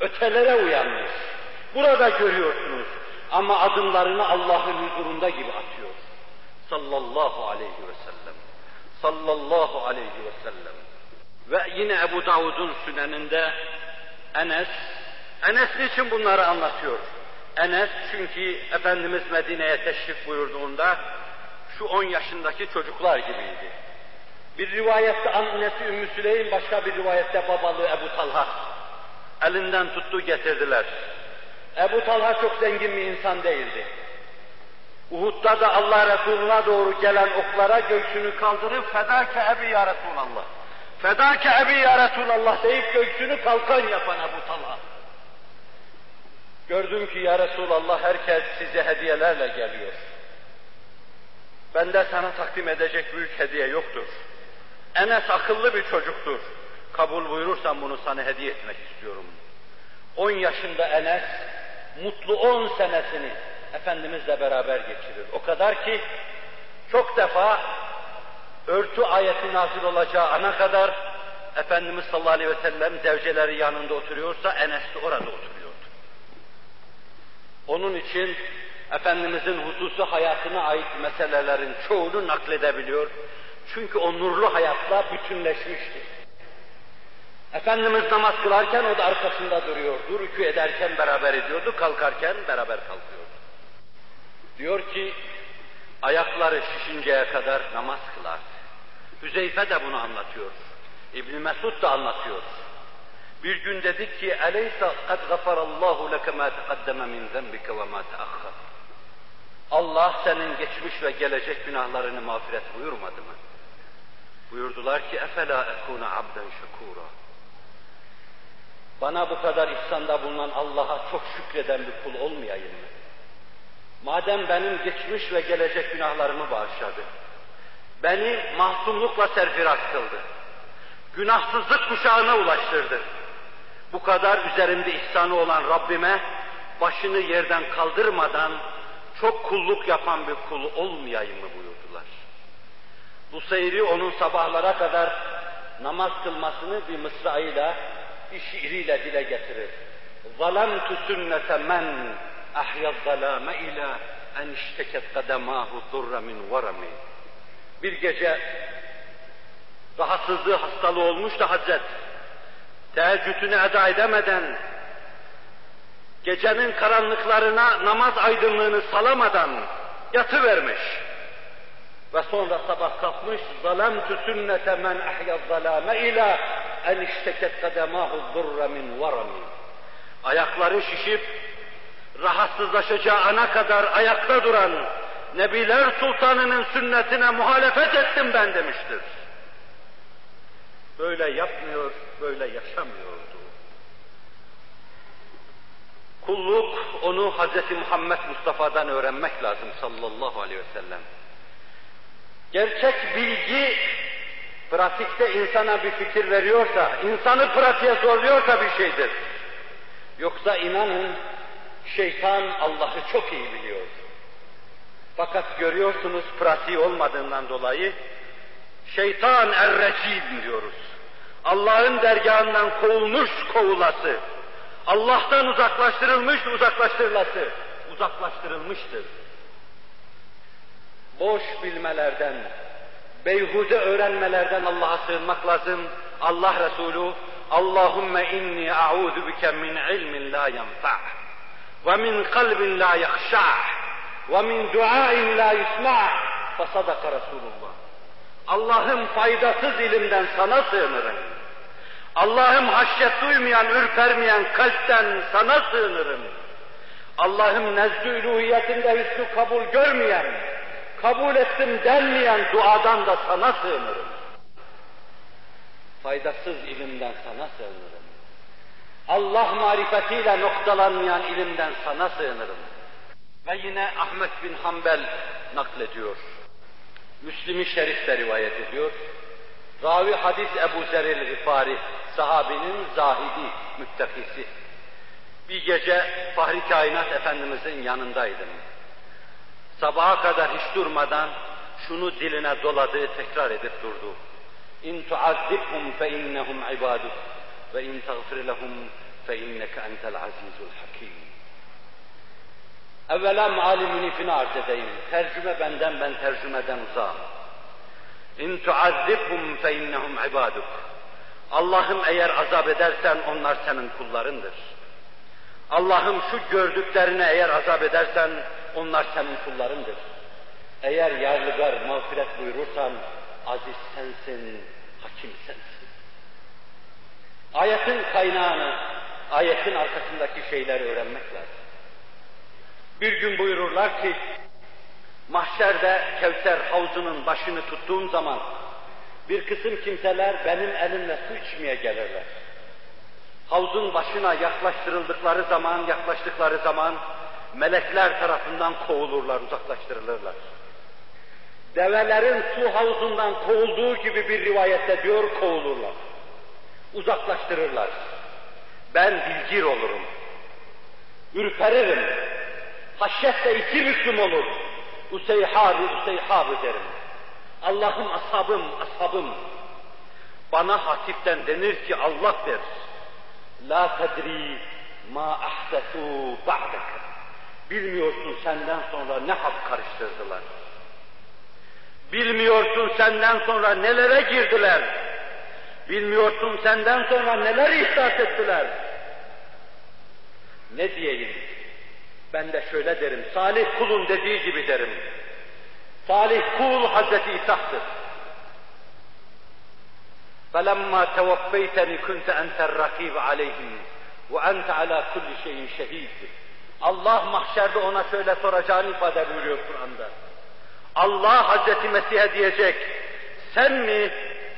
Ötelere uyanmış. Burada görüyorsunuz. Ama adımlarını Allah'ın huzurunda gibi atıyor. Sallallahu aleyhi ve sellem. Sallallahu aleyhi ve sellem. Ve yine Ebu Davud'un süneninde Enes, Enes niçin bunları anlatıyor? Enes çünkü Efendimiz Medine'ye teşrif buyurduğunda şu on yaşındaki çocuklar gibiydi. Bir rivayette annesi Ümmü Süleym, başka bir rivayette babalığı Ebu Talha. Elinden tuttu getirdiler. Ebu Talha çok zengin bir insan değildi. Uhud'da da Allah Resulü'ne doğru gelen oklara göğsünü kaldırıp fedake ebi ya Resulallah. Fedake ebi ya Resulallah deyip göğsünü kalkan yapan Ebu Talha. Gördüm ki ya Resulallah herkes size hediyelerle geliyor. Bende sana takdim edecek büyük hediye yoktur. Enes akıllı bir çocuktur. Kabul buyurursan bunu sana hediye etmek istiyorum. 10 yaşında Enes, mutlu 10 senesini Efendimizle beraber geçirir. O kadar ki çok defa örtü ayeti nazil olacağı ana kadar Efendimiz sallallahu aleyhi ve sellem zevceleri yanında oturuyorsa Enes de orada oturuyordu. Onun için Efendimizin hususi hayatına ait meselelerin çoğunu nakledebiliyor. Çünkü o nurlu hayatla bütünleşmişti. Efendimiz namaz kılarken o da arkasında duruyordu. Rükû ederken beraber ediyordu, kalkarken beraber kalkıyordu. Diyor ki, ayakları şişinceye kadar namaz kılardı. Hüzeyfe de bunu anlatıyor. İbn Mesud da anlatıyor. Bir gün dedik ki, "Eleysa kad gafarallahu leke ma taqaddama min zenbike ve ma teahhar." Allah senin geçmiş ve gelecek günahlarını mağfiret buyurmadı mı? Buyurdular ki, "Efela ekuna abden şekura." Bana bu kadar ihsanda bulunan Allah'a çok şükreden bir kul olmayayım mı? Madem benim geçmiş ve gelecek günahlarımı bağışladı, beni mahzunlukla serfiraz kıldı, günahsızlık kuşağına ulaştırdı. Bu kadar üzerimde ihsanı olan Rabbime başını yerden kaldırmadan çok kulluk yapan bir kul olmayayım mı buyurdular. Bu seyri onun sabahlara kadar namaz kılmasını bir mısrayla, bir şiiriyle dile getirir. ظَلَمْتُ سُنَّةَ مَنْ اَحْيَا الظَّلَامَ اِلَى اَنْ اِشْتَكَتْ قَدَمَاهُ ضُرَّ مِنْ وَرَمِ Bir gece rahatsızlığı hastalığı olmuş da Hazret, teheccüdünü eda edemeden, gecenin karanlıklarına namaz aydınlığını salamadan yatıvermiş. Ve sonra sabah kalkmış, ظَلَمْتُ سُنَّةَ مَنْ اَحْيَا الظَّلَامَ اِلَى اَنْ اِشْتَكَتْ قَدَمَاهُ الضُّرَّ مِنْ وَرَمِ Ayakları şişip, rahatsızlaşacağı kadar ayakta duran Nebiler Sultanı'nın sünnetine muhalefet ettim ben demiştir. Böyle yapmıyor, böyle yaşamıyordu. Kulluk, onu Hz. Muhammed Mustafa'dan öğrenmek lazım sallallahu aleyhi ve sellem. Gerçek bilgi, pratikte insana bir fikir veriyorsa, insanı pratiğe zorluyorsa bir şeydir. Yoksa inanın, şeytan Allah'ı çok iyi biliyor. Fakat görüyorsunuz pratiği olmadığından dolayı, şeytan errecim diyoruz. Allah'ın dergahından kovulmuş kovulası, Allah'tan uzaklaştırılmış uzaklaştırılası, uzaklaştırılmıştır. Boş bilmelerden, beyhude öğrenmelerden Allah'a sığınmak lazım. Allah Resulü, Allahümme inni a'udu bike min ilmin la yenfa' kalbin la yakşa' ve min duain la yusma' fasadaka Resulullah. Allah'ım faydasız ilimden sana sığınırım. Allah'ım haşyet duymayan, ürpermeyen kalpten sana sığınırım. Allah'ım nezdü üluhiyetinde hüsnü kabul görmeyen, kabul ettim denmeyen duadan da sana sığınırım. Faydasız ilimden sana sığınırım. Allah marifetiyle noktalanmayan ilimden sana sığınırım. Ve yine Ahmet bin Hanbel naklediyor. Müslim-i Şerif de rivayet ediyor. Ravi hadis Ebu Zeril Gıfari, sahabinin zahidi, müttakisi. Bir gece Fahri Kainat Efendimizin yanındaydım. Sabaha kadar hiç durmadan şunu diline doladığı tekrar edip durdu. İn tuazzibhum fe innehum ibaduk tagfir lehum fe inneke entel azizul hakim. Evvela meali münifini arz edeyim. Tercüme benden, ben tercümeden uzağım. İn tuazzibhum fe innehum ibaduk. Allah'ım eğer azap edersen onlar senin kullarındır. Allah'ım şu gördüklerine eğer azap edersen onlar senin kullarındır. Eğer yarlıgar mağfiret buyurursan aziz sensin, hakim sensin. Ayetin kaynağını, ayetin arkasındaki şeyleri öğrenmek lazım. Bir gün buyururlar ki, mahşerde Kevser havzunun başını tuttuğum zaman, bir kısım kimseler benim elimle su içmeye gelirler. Havzun başına yaklaştırıldıkları zaman, yaklaştıkları zaman, melekler tarafından kovulurlar, uzaklaştırılırlar. Develerin su havuzundan kovulduğu gibi bir rivayette diyor kovulurlar. Uzaklaştırırlar. Ben bilgir olurum. Ürperirim. Haşyetle iki büklüm olur. Useyhabi, useyhabi derim. Allah'ım ashabım, ashabım. Bana hatiften denir ki Allah der. La tedri ma ahdetu ba'dek. Bilmiyorsun senden sonra ne hak karıştırdılar. Bilmiyorsun senden sonra nelere girdiler. Bilmiyorsun senden sonra neler ihdas ettiler. Ne diyeyim? Ben de şöyle derim, Salih kulun dediği gibi derim. Salih kul Hazreti İsa'dır. فَلَمَّا تَوَفَّيْتَنِ كُنْتَ أَنْتَ الرَّقِيبَ عَلَيْهِمْ وَأَنْتَ عَلَى كُلِّ شَيْءٍ شَهِيدٍ Allah mahşerde ona şöyle soracağını ifade buyuruyor Kur'an'da. Allah Hazreti Mesih'e diyecek, sen mi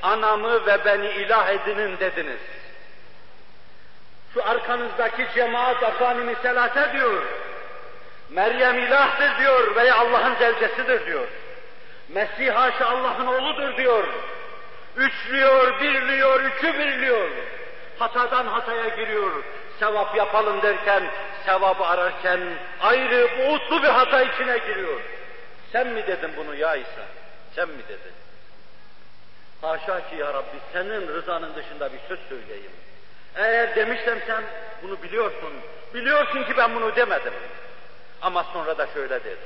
anamı ve beni ilah edinin dediniz. Şu arkanızdaki cemaat efendimi selate diyor. Meryem ilahtır diyor veya Allah'ın zevcesidir diyor. Mesih haşa Allah'ın oğludur diyor. Üçlüyor, birliyor, üçü birliyor. Hatadan hataya giriyor. Sevap yapalım derken, sevabı ararken ayrı, buğutlu bir hata içine giriyor. Sen mi dedin bunu ya İsa? Sen mi dedin? Haşa ki ya Rabbi senin rızanın dışında bir söz söyleyeyim. Eğer demişsem sen bunu biliyorsun. Biliyorsun ki ben bunu demedim. Ama sonra da şöyle der.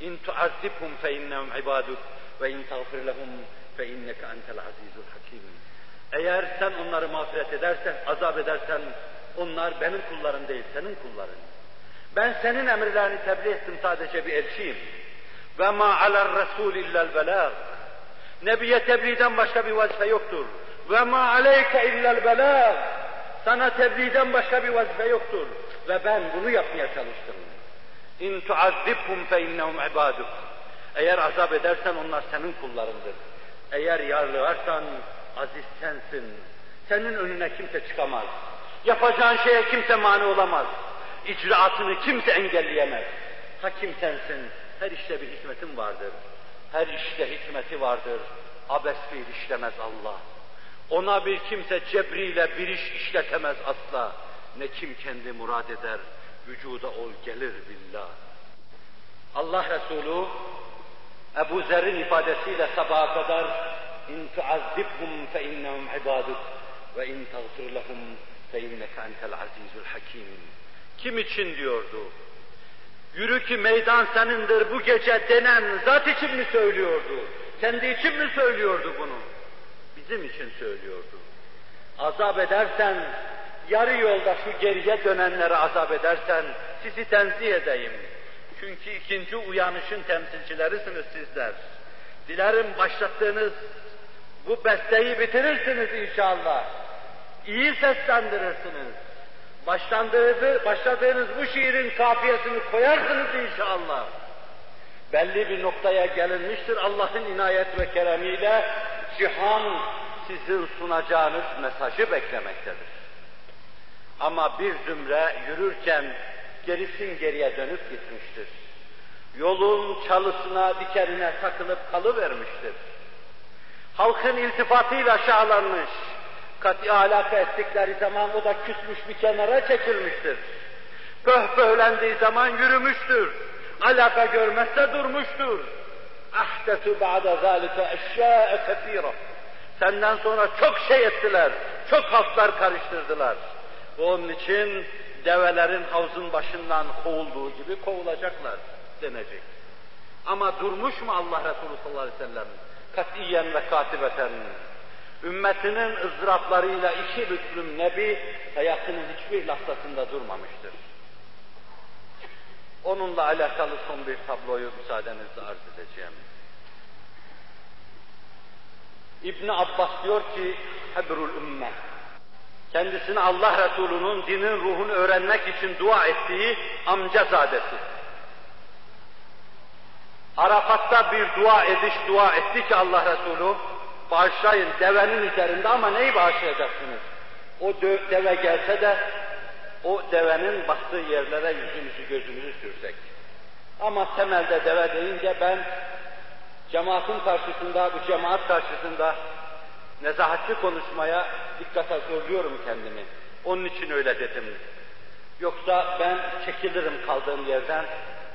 İn tuazzibhum fe innehum ibaduk ve in tağfir lehum fe inneke entel azizul hakim. Eğer sen onları mağfiret edersen, azap edersen onlar benim kullarım değil, senin kulların. Ben senin emirlerini tebliğ ettim sadece bir elçiyim. Ve ma aler resul illel belag. Nebiye tebliğden başka bir vazife yoktur. Ve ma aleyke illel belag. Sana tebliğden başka bir vazife yoktur. Ve ben bunu yapmaya çalıştım. İn tuazzibhum fe innehum ibaduk. Eğer azap edersen onlar senin kullarındır. Eğer yarlıarsan aziz sensin. Senin önüne kimse çıkamaz. Yapacağın şeye kimse mani olamaz. İcraatını kimse engelleyemez. Hakim sensin. Her işte bir hikmetin vardır. Her işte hikmeti vardır. Abes bir işlemez Allah. Ona bir kimse cebriyle bir iş işletemez asla. Ne kim kendi murad eder, vücuda ol gelir billah. Allah Resulü Ebu Zer'in ifadesiyle sabaha kadar in tuazzibhum fe innehum ibaduk ve in tagfir lehum fe inneke hakim. Kim için diyordu? Yürü ki meydan senindir bu gece denen zat için mi söylüyordu? Kendi için mi söylüyordu bunu? Bizim için söylüyordu. Azap edersen, yarı yolda şu geriye dönenlere azap edersen sizi tenzih edeyim. Çünkü ikinci uyanışın temsilcilerisiniz sizler. Dilerim başlattığınız bu besteyi bitirirsiniz inşallah. İyi seslendirirsiniz. Başlandığınız, başladığınız bu şiirin kafiyesini koyarsınız inşallah. Belli bir noktaya gelinmiştir Allah'ın inayet ve keremiyle cihan sizin sunacağınız mesajı beklemektedir. Ama bir zümre yürürken gerisin geriye dönüp gitmiştir. Yolun çalısına, dikenine takılıp kalıvermiştir. Halkın iltifatıyla şahlanmış, kat'i alaka ettikleri zaman o da küsmüş bir kenara çekilmiştir. Pöhpöhlendiği zaman yürümüştür. Alaka görmezse durmuştur. Ahdetu ba'da zâlike eşyâ'e kefîra. Senden sonra çok şey ettiler, çok halklar karıştırdılar. Onun için develerin havuzun başından kovulduğu gibi kovulacaklar denecek. Ama durmuş mu Allah Resulü sallallahu aleyhi ve sellem? Katiyen ve katibeten. Ümmetinin ızdıraplarıyla iki büklüm Nebi hayatının hiçbir lahzasında durmamıştır. Onunla alakalı son bir tabloyu müsaadenizle arz edeceğim. İbn Abbas diyor ki Hebrul ümme. Kendisine Allah Resulü'nün dinin ruhunu öğrenmek için dua ettiği amca zadesi. Arafat'ta bir dua ediş dua etti ki Allah Resulü bağışlayın devenin üzerinde ama neyi bağışlayacaksınız? O deve gelse de o devenin bastığı yerlere yüzümüzü gözümüzü sürsek. Ama temelde deve deyince ben cemaatin karşısında, bu cemaat karşısında nezahatli konuşmaya dikkate zorluyorum kendimi. Onun için öyle dedim. Yoksa ben çekilirim kaldığım yerden,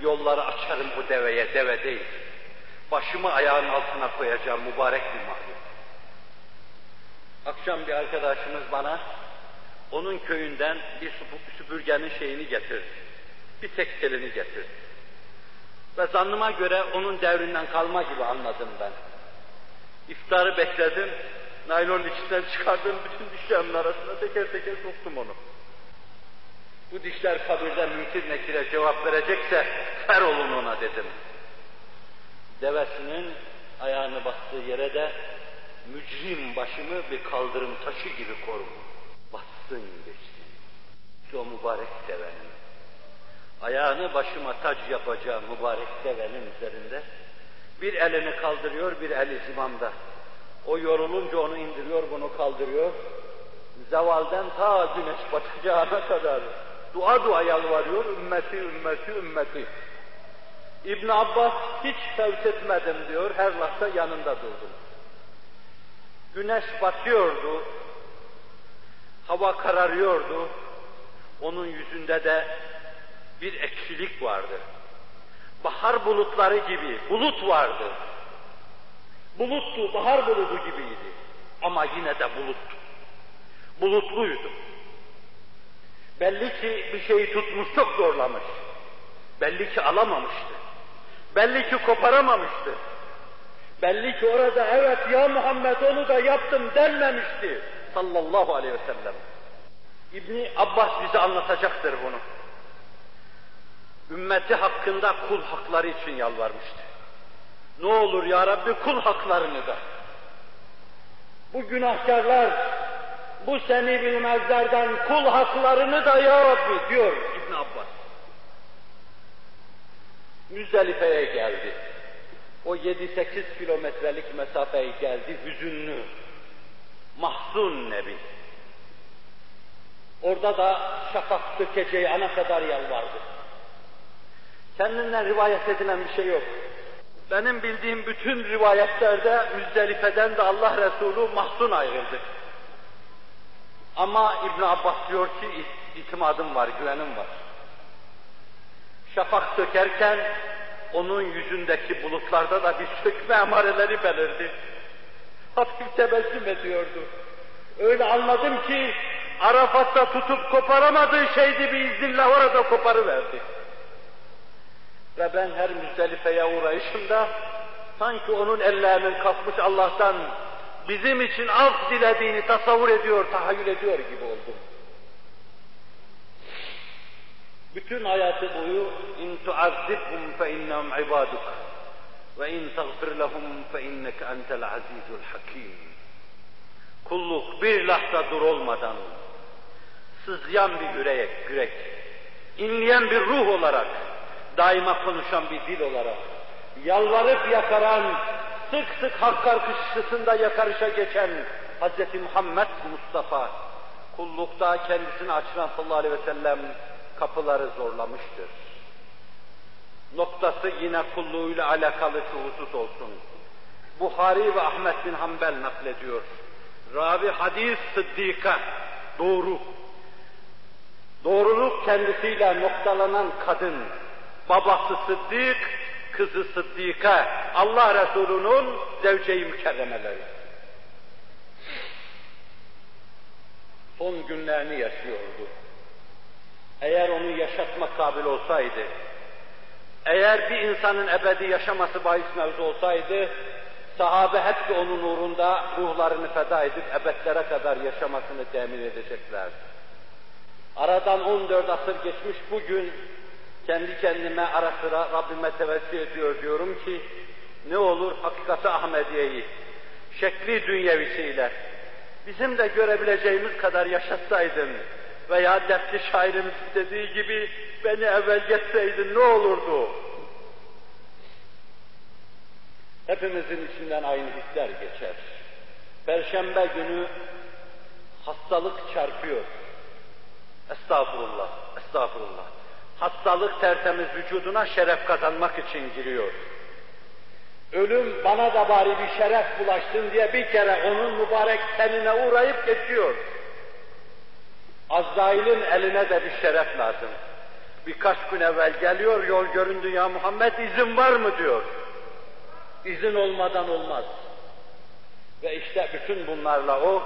yolları açarım bu deveye, deve değil. Başımı ayağın altına koyacağım mübarek bir mahluk. Akşam bir arkadaşımız bana onun köyünden bir süpürgenin şeyini getirdi. Bir tekkelini getirdi. Ve zannıma göre onun devrinden kalma gibi anladım ben. İftarı bekledim, naylon içinden çıkardım bütün dişlerimin arasında teker teker soktum onu. Bu dişler kabirde mümkün nekire cevap verecekse fer olun ona dedim. Devesinin ayağını bastığı yere de mücrim başımı bir kaldırım taşı gibi korum. Bassın geçti. Şu mübarek devenin. Ayağını başıma tac yapacağım mübarek devenin üzerinde. Bir elini kaldırıyor, bir eli zimamda. O yorulunca onu indiriyor, bunu kaldırıyor. Zevalden ta güneş batacağına kadar dua dua yalvarıyor, ümmeti, ümmeti, ümmeti. İbn Abbas hiç fevt etmedim diyor, her lahta yanında durdum. Güneş batıyordu, hava kararıyordu, onun yüzünde de bir ekşilik vardı. Bahar bulutları gibi bulut vardı. Buluttu, bahar bulutu gibiydi. Ama yine de buluttu. Bulutluydu. Belli ki bir şeyi tutmuş, çok zorlamış. Belli ki alamamıştı. Belli ki koparamamıştı. Belli ki orada evet ya Muhammed onu da yaptım denmemişti. Sallallahu aleyhi ve sellem. İbni Abbas bize anlatacaktır bunu. Ümmeti hakkında kul hakları için yalvarmıştı. Ne olur ya Rabbi kul haklarını da. Bu günahkarlar, bu seni bilmezlerden kul haklarını da ya Rabbi diyor İbn Abbas. Müzdelife'ye geldi. O 7-8 kilometrelik mesafeyi geldi, hüzünlü, mahzun Nebi. Orada da şafak sökeceği ana kadar yalvardı. Kendinden rivayet edilen bir şey yok. Benim bildiğim bütün rivayetlerde Müzdelife'den de Allah Resulü mahzun ayrıldı. Ama İbn Abbas diyor ki itimadım var, güvenim var. Şafak sökerken onun yüzündeki bulutlarda da bir sökme emareleri belirdi. Hafif tebessüm ediyordu. Öyle anladım ki Arafat'ta tutup koparamadığı şeydi bir iznillah orada koparıverdi. Ve ben her Müzdelife'ye uğrayışımda sanki onun ellerinin kapmış Allah'tan bizim için af dilediğini tasavvur ediyor, tahayyül ediyor gibi oldum. Bütün hayatı boyu in tuazzibhum fe innahum ibaduk ve in tagfir lehum fe inneke entel azizul hakim. Kulluk bir lahza dur olmadan sızlayan bir yürek, yürek, inleyen bir ruh olarak, daima konuşan bir dil olarak, yalvarıp yakaran, sık sık hak karşısında yakarışa geçen Hz. Muhammed Mustafa, kullukta kendisini açılan sallallahu aleyhi ve sellem kapıları zorlamıştır. Noktası yine kulluğuyla alakalı şu husus olsun. Buhari ve Ahmet bin Hanbel naklediyor. Ravi hadis sıddika, doğru. Doğruluk kendisiyle noktalanan kadın, babası Sıddık, kızı Sıddika, Allah Resulü'nün zevce-i mükerremeleri. Son günlerini yaşıyordu. Eğer onu yaşatma kabil olsaydı, eğer bir insanın ebedi yaşaması bahis mevzu olsaydı, sahabe hepsi onun uğrunda ruhlarını feda edip ebedlere kadar yaşamasını temin edeceklerdi. Aradan 14 asır geçmiş bugün kendi kendime ara sıra Rabbime tevessül ediyor diyorum ki ne olur hakikati Ahmediye'yi, şekli dünyevisiyle bizim de görebileceğimiz kadar yaşatsaydın veya dertli şairimiz dediği gibi beni evvel geçseydin ne olurdu? Hepimizin içinden aynı hisler geçer. Perşembe günü hastalık çarpıyor. Estağfurullah, estağfurullah. Hastalık tertemiz vücuduna şeref kazanmak için giriyor. Ölüm bana da bari bir şeref bulaşsın diye bir kere onun mübarek tenine uğrayıp geçiyor. Azrail'in eline de bir şeref lazım. Birkaç gün evvel geliyor, yol göründü ya Muhammed izin var mı diyor. İzin olmadan olmaz. Ve işte bütün bunlarla o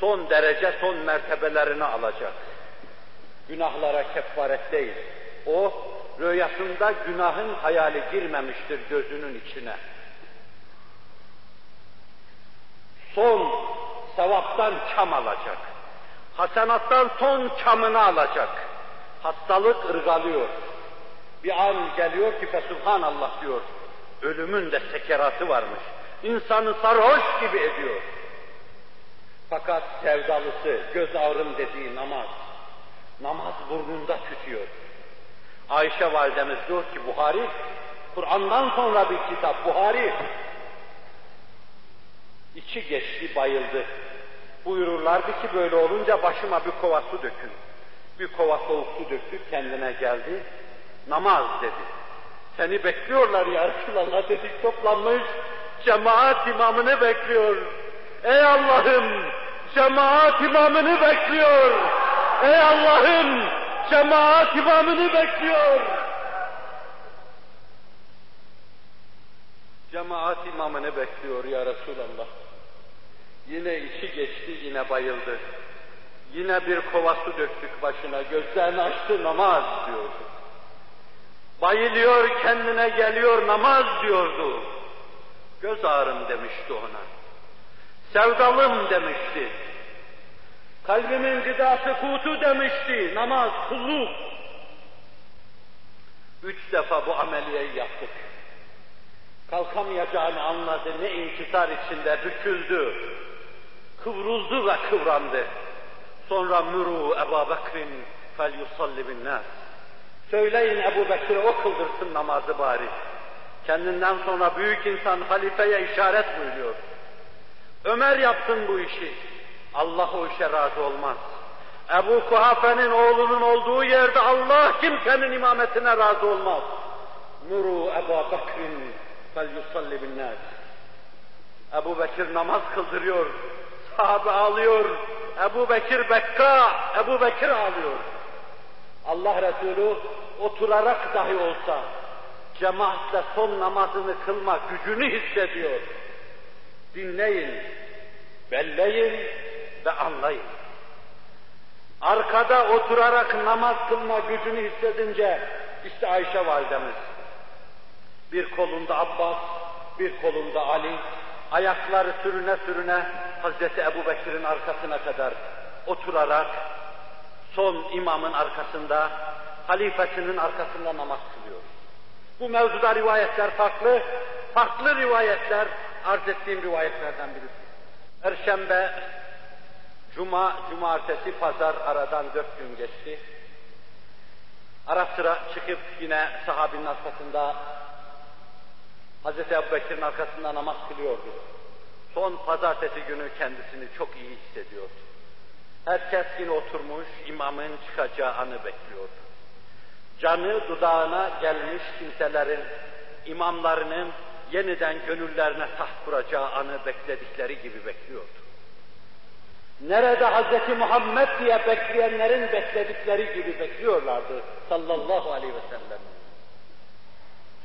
son derece, son mertebelerini alacak. Günahlara kefaret değil. O rüyasında günahın hayali girmemiştir gözünün içine. Son sevaptan çam alacak. Hasenattan son çamını alacak. Hastalık ırgalıyor. Bir an geliyor ki Fesubhanallah diyor. Ölümün de sekeratı varmış. İnsanı sarhoş gibi ediyor. Fakat sevdalısı, göz ağrım dediği namaz, namaz burnunda tütüyor. Ayşe validemiz diyor ki Buhari, Kur'an'dan sonra bir kitap Buhari. İçi geçti, bayıldı. Buyururlardı ki böyle olunca başıma bir kova su dökün. Bir kova soğuk su döktü, kendine geldi. Namaz dedi. Seni bekliyorlar ya Resulallah dedik toplanmış. Cemaat imamını bekliyor. Ey Allah'ım cemaat imamını bekliyor. Ey Allah'ım cemaat imamını bekliyor. Cemaat imamını bekliyor ya Resulallah. Yine içi geçti, yine bayıldı. Yine bir kova su döktük başına, gözlerini açtı, namaz diyordu. Bayılıyor, kendine geliyor, namaz diyordu. Göz ağrım demişti ona. Sevdalım demişti. Kalbimin gıdası kutu demişti. Namaz, kulluk. Üç defa bu ameliyeyi yaptık. Kalkamayacağını anladı. Ne inkisar içinde büküldü. Kıvrıldı ve kıvrandı. Sonra muru Ebu Bekir'in fel yusalli bin nas. Söyleyin Ebu Bekir'e o kıldırsın namazı bari. Kendinden sonra büyük insan halifeye işaret buyuruyor. Ömer yapsın bu işi. Allah o işe razı olmaz. Ebu Kuhafe'nin oğlunun olduğu yerde Allah kimsenin imametine razı olmaz. Nuru Ebu Bekir'in fel yusalli bin nas. Ebu Bekir namaz kıldırıyor. Sahabe ağlıyor. Ebu Bekir bekka, Ebu Bekir ağlıyor. Allah Resulü oturarak dahi olsa cemaatle son namazını kılma gücünü hissediyor. Dinleyin, belleyin ve anlayın. Arkada oturarak namaz kılma gücünü hissedince işte Ayşe validemiz. Bir kolunda Abbas, bir kolunda Ali, ayakları sürüne sürüne Hazreti Ebu Bekir'in arkasına kadar oturarak son imamın arkasında, halifesinin arkasında namaz kılıyor. Bu mevzuda rivayetler farklı, farklı rivayetler arz ettiğim rivayetlerden birisi. Perşembe, Cuma, Cumartesi, Pazar aradan dört gün geçti. Ara sıra çıkıp yine sahabinin arkasında Hz. Ebu Bekir'in arkasında namaz kılıyordu. Son pazartesi günü kendisini çok iyi hissediyordu. Herkes yine oturmuş imamın çıkacağı anı bekliyordu. Canı dudağına gelmiş kimselerin, imamlarının yeniden gönüllerine taht kuracağı anı bekledikleri gibi bekliyordu. Nerede Hz. Muhammed diye bekleyenlerin bekledikleri gibi bekliyorlardı sallallahu aleyhi ve sellem.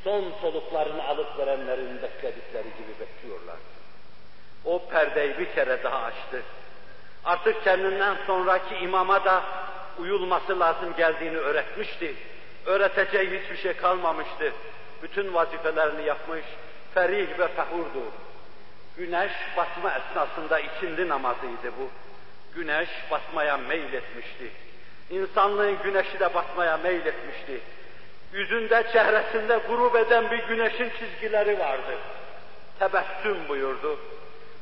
Son soluklarını alıp verenlerin bekledikleri gibi bekliyorlardı. O perdeyi bir kere daha açtı. Artık kendinden sonraki imama da uyulması lazım geldiğini öğretmişti. Öğreteceği hiçbir şey kalmamıştı. Bütün vazifelerini yapmış, ferih ve fehurdu. Güneş batma esnasında ikindi namazıydı bu. Güneş batmaya meyletmişti. İnsanlığın güneşi de batmaya meyletmişti. Yüzünde, çehresinde grup eden bir güneşin çizgileri vardı. tebessüm buyurdu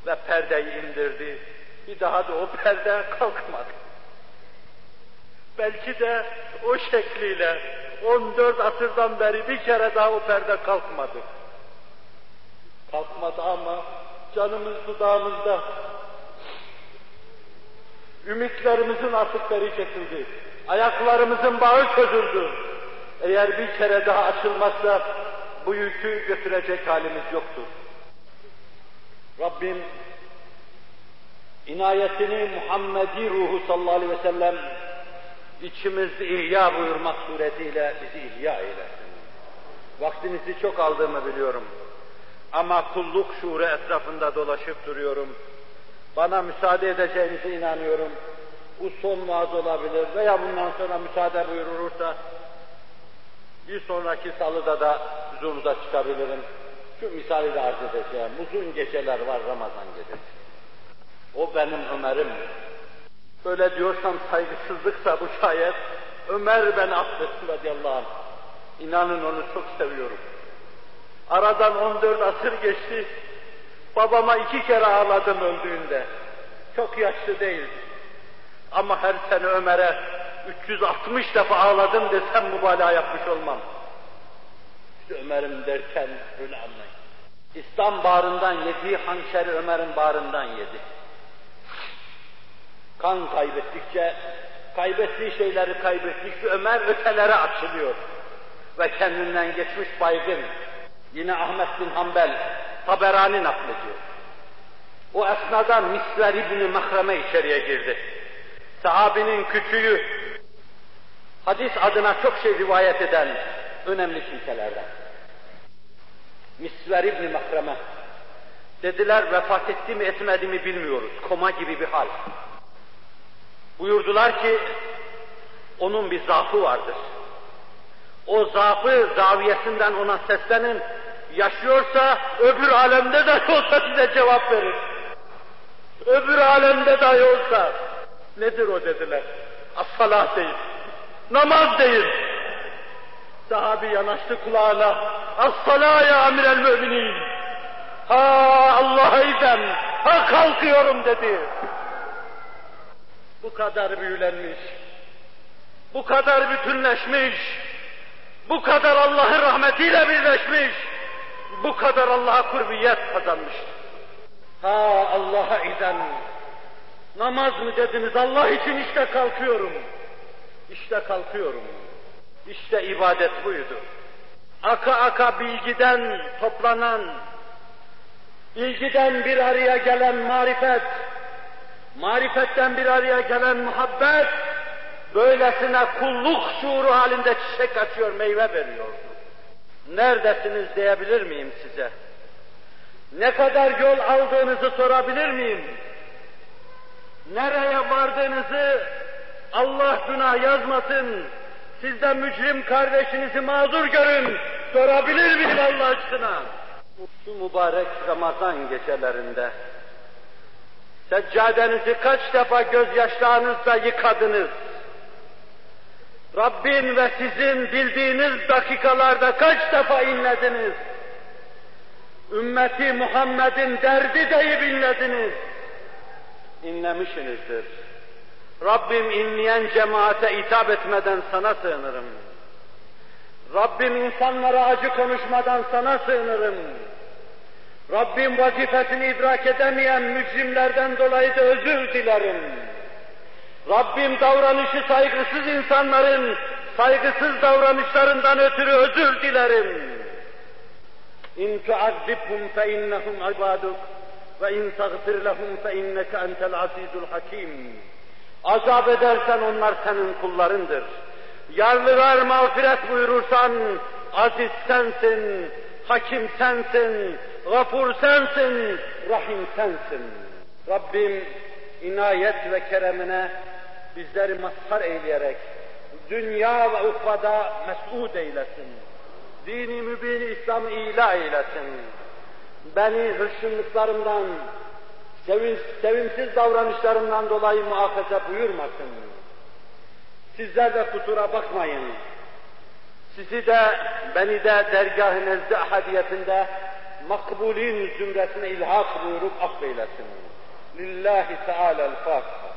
ve perdeyi indirdi. Bir daha da o perde kalkmadı. Belki de o şekliyle 14 asırdan beri bir kere daha o perde kalkmadı. Kalkmadı ama canımız dudağımızda. Ümitlerimizin artıkları kesildi. Ayaklarımızın bağı çözüldü. Eğer bir kere daha açılmazsa bu yükü götürecek halimiz yoktur. Rabbim inayetini Muhammedi ruhu sallallahu aleyhi ve sellem içimizde ihya buyurmak suretiyle bizi ihya eylesin. Vaktinizi çok aldığımı biliyorum. Ama kulluk şuuru etrafında dolaşıp duruyorum. Bana müsaade edeceğinize inanıyorum. Bu son vaaz olabilir veya bundan sonra müsaade buyurulursa bir sonraki salıda da huzurunuza çıkabilirim. Şu misali de arz edeceğim. Uzun geceler var Ramazan gecesi. O benim Ömer'im. Öyle diyorsam saygısızlıksa bu şayet Ömer ben affetsin radıyallahu anh. İnanın onu çok seviyorum. Aradan 14 asır geçti. Babama iki kere ağladım öldüğünde. Çok yaşlı değildi. Ama her sene Ömer'e 360 defa ağladım desem mübalağa yapmış olmam. İşte Ömer'im derken öyle anlayın. İslam bağrından yediği hançeri Ömer'in bağrından yedi. Kan kaybettikçe, kaybettiği şeyleri kaybettikçe Ömer ötelere açılıyor. Ve kendinden geçmiş baygın. Yine Ahmet bin Hanbel, Taberani naklediyor. O esnada Misver İbni Mahreme içeriye girdi. Sahabinin küçüğü, hadis adına çok şey rivayet eden önemli kimselerden. Misver İbni Mahreme. Dediler vefat etti mi etmedi mi bilmiyoruz. Koma gibi bir hal. Buyurdular ki onun bir zaafı vardır. O zaafı zaviyesinden ona seslenin. Yaşıyorsa öbür alemde de olsa size cevap verir. Öbür alemde dahi olsa nedir o dediler. As-salah değil. Namaz değil. Sahabi yanaştı kulağına. As-salah ya amirel müminin. Ha Allah'a idem. Ha kalkıyorum dedi. Bu kadar büyülenmiş. Bu kadar bütünleşmiş. Bu kadar Allah'ın rahmetiyle birleşmiş. Bu kadar Allah'a kurbiyet kazanmış. Ha Allah'a iden. Namaz mı dediniz Allah için işte kalkıyorum. İşte kalkıyorum. İşte ibadet buydu. Aka aka bilgiden toplanan, bilgiden bir araya gelen marifet, marifetten bir araya gelen muhabbet, böylesine kulluk şuuru halinde çiçek açıyor, meyve veriyordu. Neredesiniz diyebilir miyim size? Ne kadar yol aldığınızı sorabilir miyim? Nereye vardığınızı Allah günah yazmasın, sizden mücrim kardeşinizi mazur görün, sorabilir miyim Allah aşkına? Şu mübarek Ramazan gecelerinde seccadenizi kaç defa gözyaşlarınızla yıkadınız? Rabbin ve sizin bildiğiniz dakikalarda kaç defa inlediniz? Ümmeti Muhammed'in derdi deyip inlediniz. İnlemişsinizdir. Rabbim inleyen cemaate hitap etmeden sana sığınırım. Rabbim insanlara acı konuşmadan sana sığınırım. Rabbim vazifesini idrak edemeyen mücrimlerden dolayı da özür dilerim. Rabbim davranışı saygısız insanların saygısız davranışlarından ötürü özür dilerim. İn tuazzibhum fe innehum ibaduk ve in tagfir lehum fe inneke entel hakim. Azap edersen onlar senin kullarındır. Yarlılar mağfiret buyurursan aziz sensin, hakim sensin, gafur sensin, rahim sensin. Rabbim inayet ve keremine bizleri mazhar eyleyerek dünya ve ukvada mes'ud eylesin. Dini mübini İslam'ı ila eylesin. Beni hırçınlıklarımdan, sevin, sevimsiz davranışlarımdan dolayı muhafaza buyurmasın. Sizler de kusura bakmayın. Sizi de, beni de dergah-ı nezde ahadiyetinde makbulin zümresine ilhak buyurup affeylesin. Lillahi Teala'l-Fatiha.